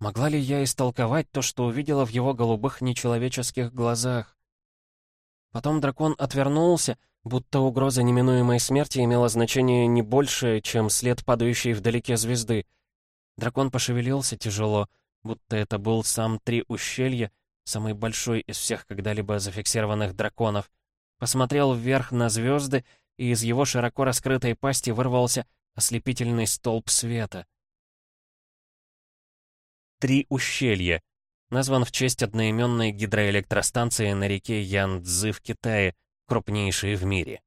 Могла ли я истолковать то, что увидела в его голубых нечеловеческих глазах? Потом дракон отвернулся, будто угроза неминуемой смерти имела значение не большее, чем след падающей вдалеке звезды. Дракон пошевелился тяжело, будто это был сам Три Ущелья, самый большой из всех когда-либо зафиксированных драконов. Посмотрел вверх на звезды, и из его широко раскрытой пасти вырвался ослепительный столб света. Три ущелья. Назван в честь одноименной гидроэлектростанции на реке Янцзы в Китае, крупнейшей в мире.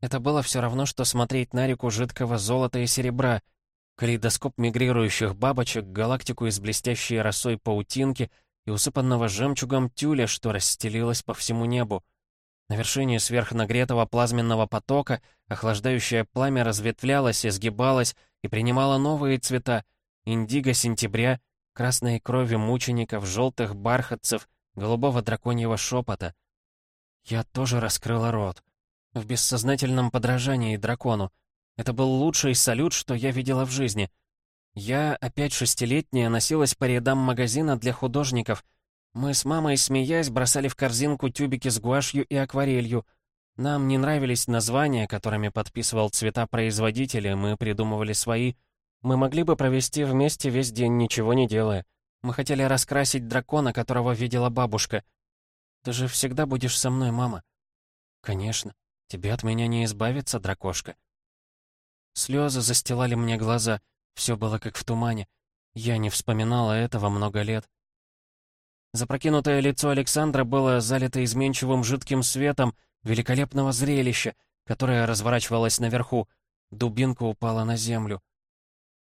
Это было все равно, что смотреть на реку жидкого золота и серебра, калейдоскоп мигрирующих бабочек, галактику из блестящей росой паутинки и усыпанного жемчугом тюля, что расстелилось по всему небу. На вершине сверхнагретого плазменного потока охлаждающее пламя разветвлялось, изгибалось и принимало новые цвета, индиго сентября, красной крови мучеников, желтых бархатцев, голубого драконьего шепота. Я тоже раскрыла рот. В бессознательном подражании дракону. Это был лучший салют, что я видела в жизни. Я, опять шестилетняя, носилась по рядам магазина для художников. Мы с мамой, смеясь, бросали в корзинку тюбики с гуашью и акварелью. Нам не нравились названия, которыми подписывал цвета производитель, мы придумывали свои. Мы могли бы провести вместе весь день, ничего не делая. Мы хотели раскрасить дракона, которого видела бабушка. Ты же всегда будешь со мной, мама. Конечно. Тебе от меня не избавиться, дракошка. Слезы застилали мне глаза. Все было как в тумане. Я не вспоминала этого много лет. Запрокинутое лицо Александра было залито изменчивым жидким светом великолепного зрелища, которое разворачивалось наверху. Дубинка упала на землю.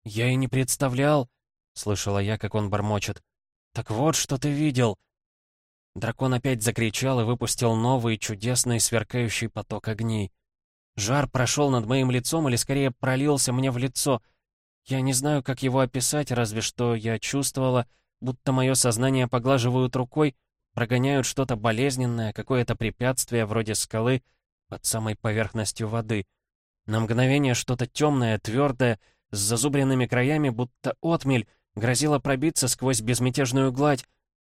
«Я и не представлял», — слышала я, как он бормочет. «Так вот, что ты видел!» Дракон опять закричал и выпустил новый, чудесный, сверкающий поток огней. Жар прошел над моим лицом или скорее пролился мне в лицо. Я не знаю, как его описать, разве что я чувствовала, будто мое сознание поглаживают рукой, прогоняют что-то болезненное, какое-то препятствие вроде скалы под самой поверхностью воды. На мгновение что-то темное, твердое, с зазубренными краями, будто отмель, грозило пробиться сквозь безмятежную гладь,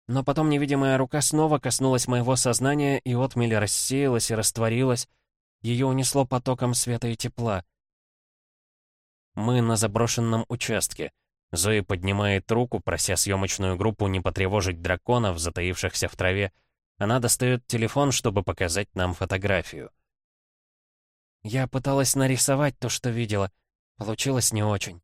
но потом невидимая рука снова коснулась моего сознания, и отмель рассеялась и растворилась. Ее унесло потоком света и тепла. Мы на заброшенном участке. Зои поднимает руку, прося съемочную группу не потревожить драконов, затаившихся в траве. Она достает телефон, чтобы показать нам фотографию. Я пыталась нарисовать то, что видела. Получилось не очень.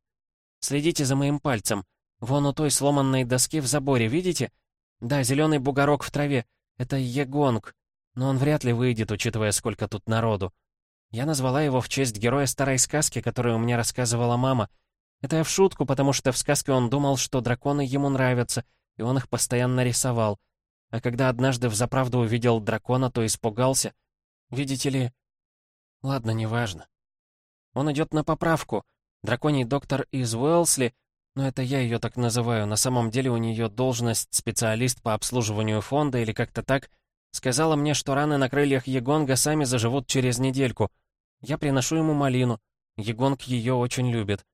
Следите за моим пальцем. Вон у той сломанной доски в заборе, видите? Да, зеленый бугорок в траве. Это егонг. Но он вряд ли выйдет, учитывая, сколько тут народу. Я назвала его в честь героя старой сказки, которую мне рассказывала мама. Это я в шутку, потому что в сказке он думал, что драконы ему нравятся, и он их постоянно рисовал. А когда однажды взаправду увидел дракона, то испугался. Видите ли... Ладно, неважно. Он идет на поправку. Драконий доктор из Уэлсли но это я ее так называю. На самом деле у нее должность специалист по обслуживанию фонда или как-то так. Сказала мне, что раны на крыльях Егонга сами заживут через недельку. Я приношу ему малину. Егонг ее очень любит.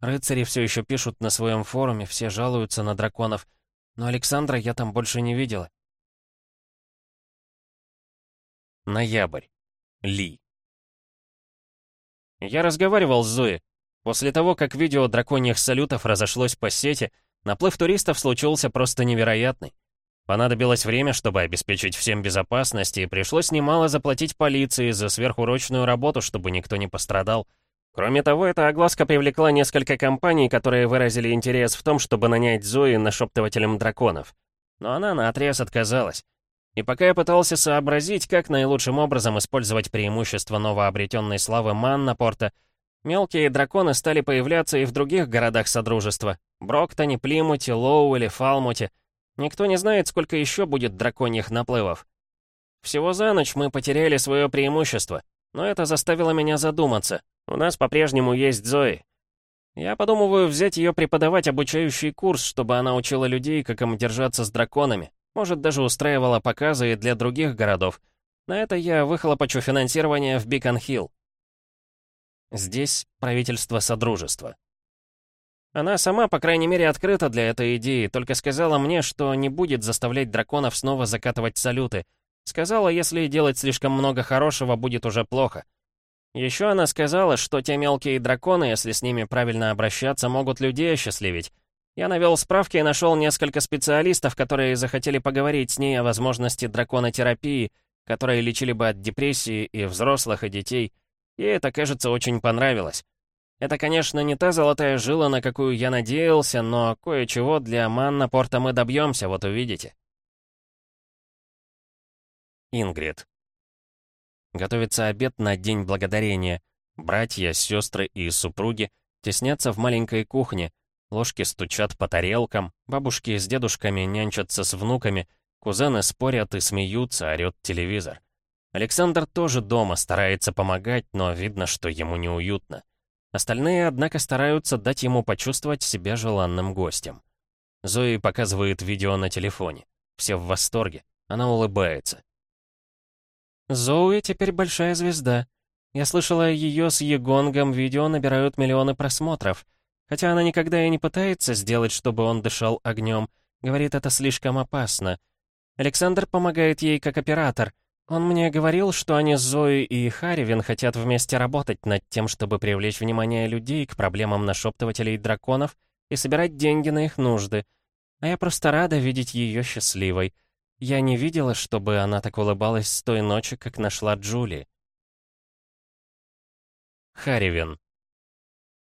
Рыцари все еще пишут на своем форуме, все жалуются на драконов. Но Александра я там больше не видела. Ноябрь. Ли. Я разговаривал с Зоей. После того, как видео драконьих салютов разошлось по сети, наплыв туристов случился просто невероятный. Понадобилось время, чтобы обеспечить всем безопасность, и пришлось немало заплатить полиции за сверхурочную работу, чтобы никто не пострадал. Кроме того, эта огласка привлекла несколько компаний, которые выразили интерес в том, чтобы нанять Зои нашептывателем драконов. Но она наотрез отказалась. И пока я пытался сообразить, как наилучшим образом использовать преимущество новообретенной славы Маннапорта, Мелкие драконы стали появляться и в других городах Содружества. Броктоне, Плимуте, Лоу или Фалмуте. Никто не знает, сколько еще будет драконьих наплывов. Всего за ночь мы потеряли свое преимущество, но это заставило меня задуматься. У нас по-прежнему есть Зои. Я подумываю взять ее преподавать обучающий курс, чтобы она учила людей, как им держаться с драконами. Может, даже устраивала показы и для других городов. На это я выхлопочу финансирование в Бикон-Хилл. Здесь правительство Содружества. Она сама, по крайней мере, открыта для этой идеи, только сказала мне, что не будет заставлять драконов снова закатывать салюты. Сказала, если делать слишком много хорошего, будет уже плохо. Еще она сказала, что те мелкие драконы, если с ними правильно обращаться, могут людей осчастливить. Я навел справки и нашел несколько специалистов, которые захотели поговорить с ней о возможности драконотерапии, которые лечили бы от депрессии и взрослых, и детей — Ей это, кажется, очень понравилось. Это, конечно, не та золотая жила, на какую я надеялся, но кое-чего для Манна-Порта мы добьемся, вот увидите. Ингрид. Готовится обед на День Благодарения. Братья, сестры и супруги теснятся в маленькой кухне. Ложки стучат по тарелкам, бабушки с дедушками нянчатся с внуками, кузены спорят и смеются, орёт телевизор. Александр тоже дома, старается помогать, но видно, что ему неуютно. Остальные, однако, стараются дать ему почувствовать себя желанным гостем. Зои показывает видео на телефоне. Все в восторге. Она улыбается. Зои теперь большая звезда. Я слышала, ее с Егонгом видео набирают миллионы просмотров. Хотя она никогда и не пытается сделать, чтобы он дышал огнем. Говорит, это слишком опасно. Александр помогает ей как оператор — Он мне говорил, что они с Зоей и Харивин хотят вместе работать над тем, чтобы привлечь внимание людей к проблемам нашептывателей драконов и собирать деньги на их нужды. А я просто рада видеть ее счастливой. Я не видела, чтобы она так улыбалась с той ночи, как нашла Джули. Харивин.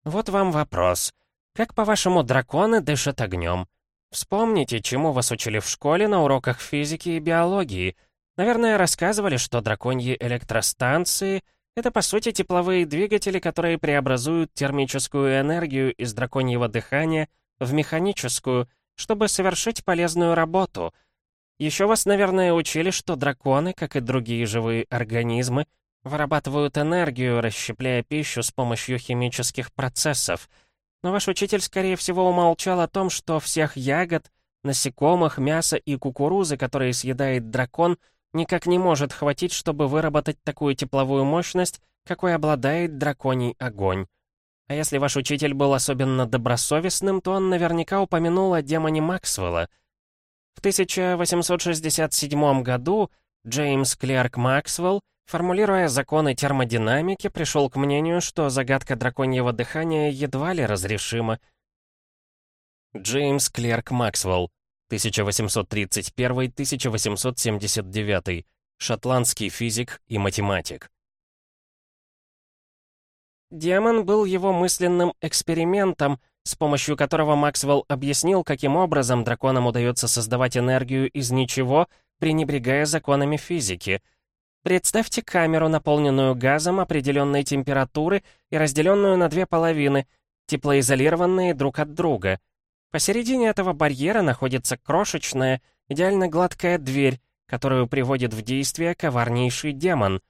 Вот вам вопрос. Как, по-вашему, драконы дышат огнем? Вспомните, чему вас учили в школе на уроках физики и биологии — Наверное, рассказывали, что драконьи электростанции — это, по сути, тепловые двигатели, которые преобразуют термическую энергию из драконьего дыхания в механическую, чтобы совершить полезную работу. Еще вас, наверное, учили, что драконы, как и другие живые организмы, вырабатывают энергию, расщепляя пищу с помощью химических процессов. Но ваш учитель, скорее всего, умолчал о том, что всех ягод, насекомых, мяса и кукурузы, которые съедает дракон — никак не может хватить, чтобы выработать такую тепловую мощность, какой обладает драконий огонь. А если ваш учитель был особенно добросовестным, то он наверняка упомянул о демоне Максвелла. В 1867 году Джеймс Клерк Максвелл, формулируя законы термодинамики, пришел к мнению, что загадка драконьего дыхания едва ли разрешима. Джеймс Клерк Максвелл 1831-1879, шотландский физик и математик. Демон был его мысленным экспериментом, с помощью которого Максвелл объяснил, каким образом драконам удается создавать энергию из ничего, пренебрегая законами физики. Представьте камеру, наполненную газом определенной температуры и разделенную на две половины, теплоизолированные друг от друга — Посередине этого барьера находится крошечная, идеально гладкая дверь, которую приводит в действие коварнейший демон.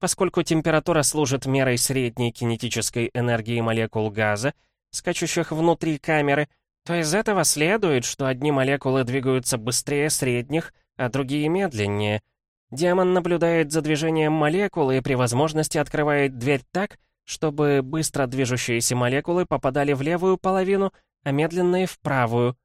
Поскольку температура служит мерой средней кинетической энергии молекул газа, скачущих внутри камеры, то из этого следует, что одни молекулы двигаются быстрее средних, а другие медленнее. Демон наблюдает за движением молекулы и при возможности открывает дверь так, чтобы быстро движущиеся молекулы попадали в левую половину, а медленные в правую.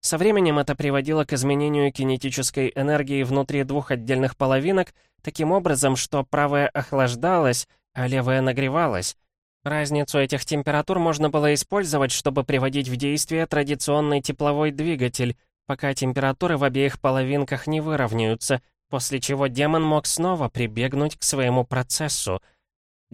Со временем это приводило к изменению кинетической энергии внутри двух отдельных половинок таким образом, что правая охлаждалась, а левая нагревалась. Разницу этих температур можно было использовать, чтобы приводить в действие традиционный тепловой двигатель, пока температуры в обеих половинках не выровняются, после чего демон мог снова прибегнуть к своему процессу —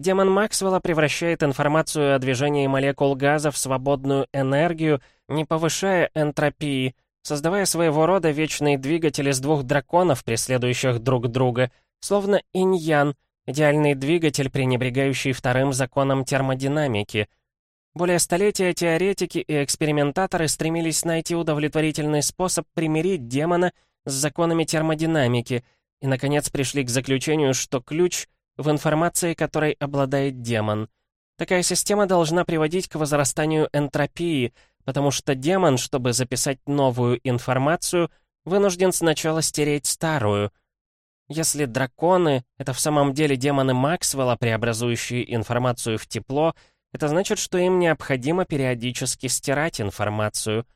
Демон Максвелла превращает информацию о движении молекул газа в свободную энергию, не повышая энтропии, создавая своего рода вечный двигатель из двух драконов, преследующих друг друга, словно инь-ян, идеальный двигатель, пренебрегающий вторым законом термодинамики. Более столетия теоретики и экспериментаторы стремились найти удовлетворительный способ примирить демона с законами термодинамики и, наконец, пришли к заключению, что ключ — в информации, которой обладает демон. Такая система должна приводить к возрастанию энтропии, потому что демон, чтобы записать новую информацию, вынужден сначала стереть старую. Если драконы — это в самом деле демоны Максвелла, преобразующие информацию в тепло, это значит, что им необходимо периодически стирать информацию.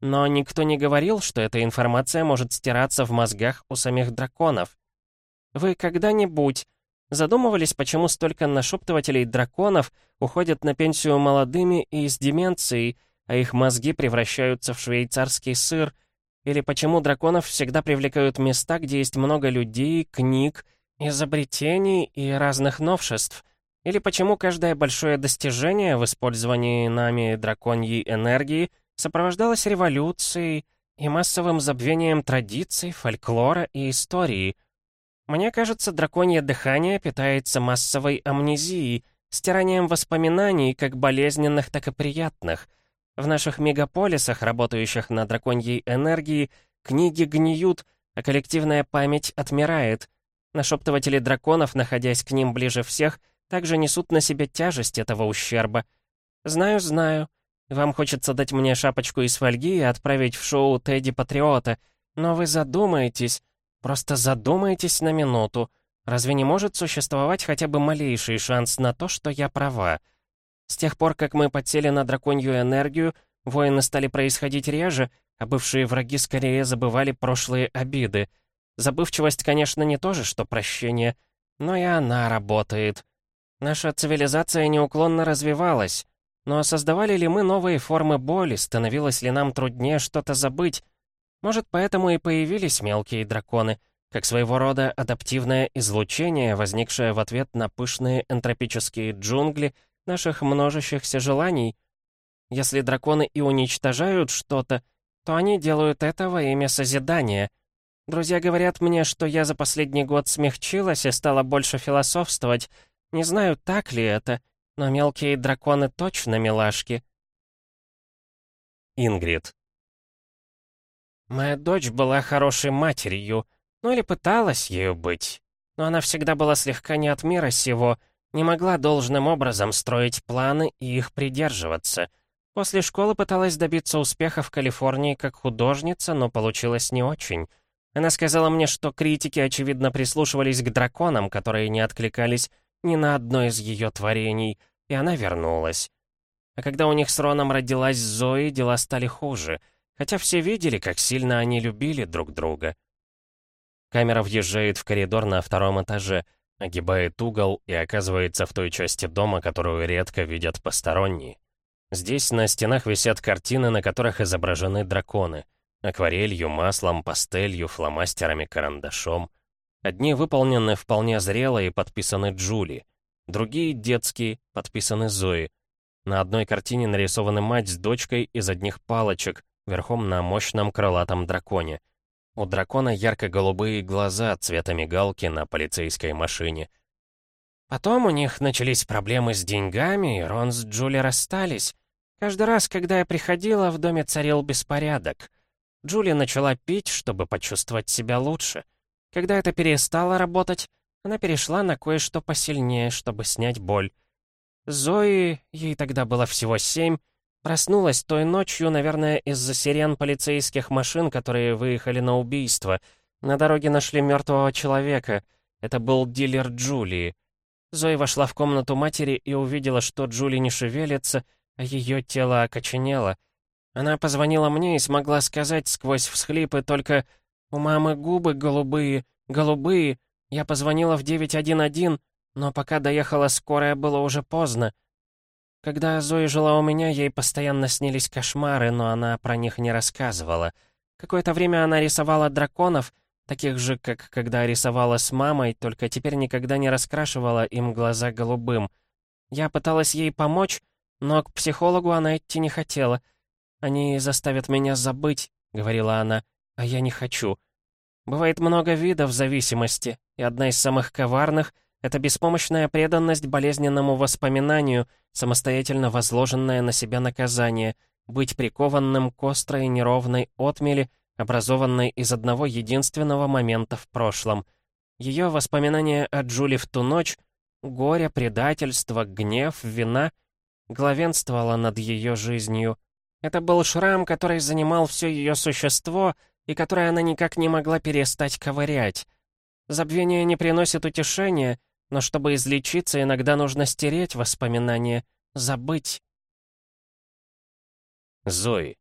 Но никто не говорил, что эта информация может стираться в мозгах у самих драконов. Вы когда-нибудь Задумывались, почему столько нашептывателей драконов уходят на пенсию молодыми и с деменцией, а их мозги превращаются в швейцарский сыр, или почему драконов всегда привлекают места, где есть много людей, книг, изобретений и разных новшеств, или почему каждое большое достижение в использовании нами драконьей энергии сопровождалось революцией и массовым забвением традиций, фольклора и истории — мне кажется, драконье дыхание питается массовой амнезией, стиранием воспоминаний, как болезненных, так и приятных. В наших мегаполисах, работающих на драконьей энергии, книги гниют, а коллективная память отмирает. Нашептыватели драконов, находясь к ним ближе всех, также несут на себе тяжесть этого ущерба. Знаю, знаю. Вам хочется дать мне шапочку из фольги и отправить в шоу Тедди Патриота, но вы задумаетесь, Просто задумайтесь на минуту. Разве не может существовать хотя бы малейший шанс на то, что я права? С тех пор, как мы подсели на драконью энергию, войны стали происходить реже, а бывшие враги скорее забывали прошлые обиды. Забывчивость, конечно, не то же, что прощение, но и она работает. Наша цивилизация неуклонно развивалась. Но создавали ли мы новые формы боли, становилось ли нам труднее что-то забыть? Может, поэтому и появились мелкие драконы, как своего рода адаптивное излучение, возникшее в ответ на пышные энтропические джунгли наших множащихся желаний. Если драконы и уничтожают что-то, то они делают это во имя созидания. Друзья говорят мне, что я за последний год смягчилась и стала больше философствовать. Не знаю, так ли это, но мелкие драконы точно милашки. Ингрид. Моя дочь была хорошей матерью, ну или пыталась ею быть. Но она всегда была слегка не от мира сего, не могла должным образом строить планы и их придерживаться. После школы пыталась добиться успеха в Калифорнии как художница, но получилось не очень. Она сказала мне, что критики, очевидно, прислушивались к драконам, которые не откликались ни на одно из ее творений, и она вернулась. А когда у них с Роном родилась Зои, дела стали хуже, хотя все видели, как сильно они любили друг друга. Камера въезжает в коридор на втором этаже, огибает угол и оказывается в той части дома, которую редко видят посторонние. Здесь на стенах висят картины, на которых изображены драконы. Акварелью, маслом, пастелью, фломастерами, карандашом. Одни выполнены вполне зрело и подписаны Джули. Другие, детские, подписаны Зои. На одной картине нарисованы мать с дочкой из одних палочек, верхом на мощном крылатом драконе. У дракона ярко-голубые глаза цвета мигалки на полицейской машине. Потом у них начались проблемы с деньгами, и Рон с Джули расстались. Каждый раз, когда я приходила, в доме царил беспорядок. Джули начала пить, чтобы почувствовать себя лучше — когда это перестало работать, она перешла на кое-что посильнее, чтобы снять боль. Зои, ей тогда было всего семь, проснулась той ночью, наверное, из-за сирен полицейских машин, которые выехали на убийство. На дороге нашли мертвого человека. Это был дилер Джулии. Зои вошла в комнату матери и увидела, что Джули не шевелится, а ее тело окоченело. Она позвонила мне и смогла сказать сквозь всхлипы только у мамы губы голубые, голубые. Я позвонила в 911, но пока доехала скорая, было уже поздно. Когда Зои жила у меня, ей постоянно снились кошмары, но она про них не рассказывала. Какое-то время она рисовала драконов, таких же, как когда рисовала с мамой, только теперь никогда не раскрашивала им глаза голубым. Я пыталась ей помочь, но к психологу она идти не хотела. «Они заставят меня забыть», — говорила она а я не хочу. Бывает много видов зависимости, и одна из самых коварных — это беспомощная преданность болезненному воспоминанию, самостоятельно возложенное на себя наказание, быть прикованным к острой неровной отмели, образованной из одного единственного момента в прошлом. Ее воспоминания о Джули в ту ночь — горе, предательство, гнев, вина — главенствовало над ее жизнью. Это был шрам, который занимал все ее существо — и которое она никак не могла перестать ковырять. Забвение не приносит утешения, но чтобы излечиться, иногда нужно стереть воспоминания, забыть. Зои.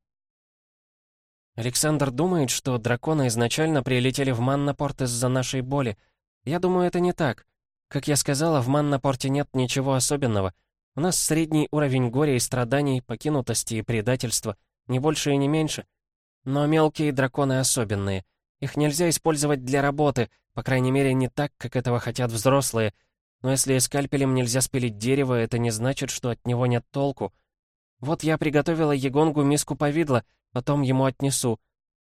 Александр думает, что драконы изначально прилетели в Маннапорт из-за нашей боли. Я думаю, это не так. Как я сказала, в Маннапорте нет ничего особенного. У нас средний уровень горя и страданий, покинутости и предательства, не больше и не меньше. Но мелкие драконы особенные. Их нельзя использовать для работы, по крайней мере, не так, как этого хотят взрослые. Но если скальпелем нельзя спилить дерево, это не значит, что от него нет толку. Вот я приготовила Егонгу миску повидла, потом ему отнесу.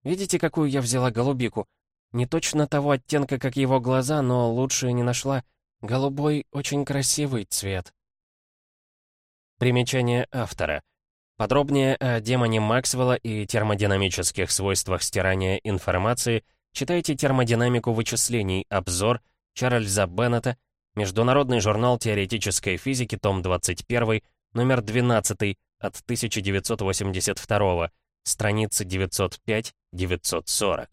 Видите, какую я взяла голубику? Не точно того оттенка, как его глаза, но лучше не нашла. Голубой — очень красивый цвет. Примечание автора. Подробнее о демоне Максвелла и термодинамических свойствах стирания информации читайте термодинамику вычислений, обзор Чарльза Беннета, Международный журнал теоретической физики, том 21, номер 12 от 1982, страницы 905-940.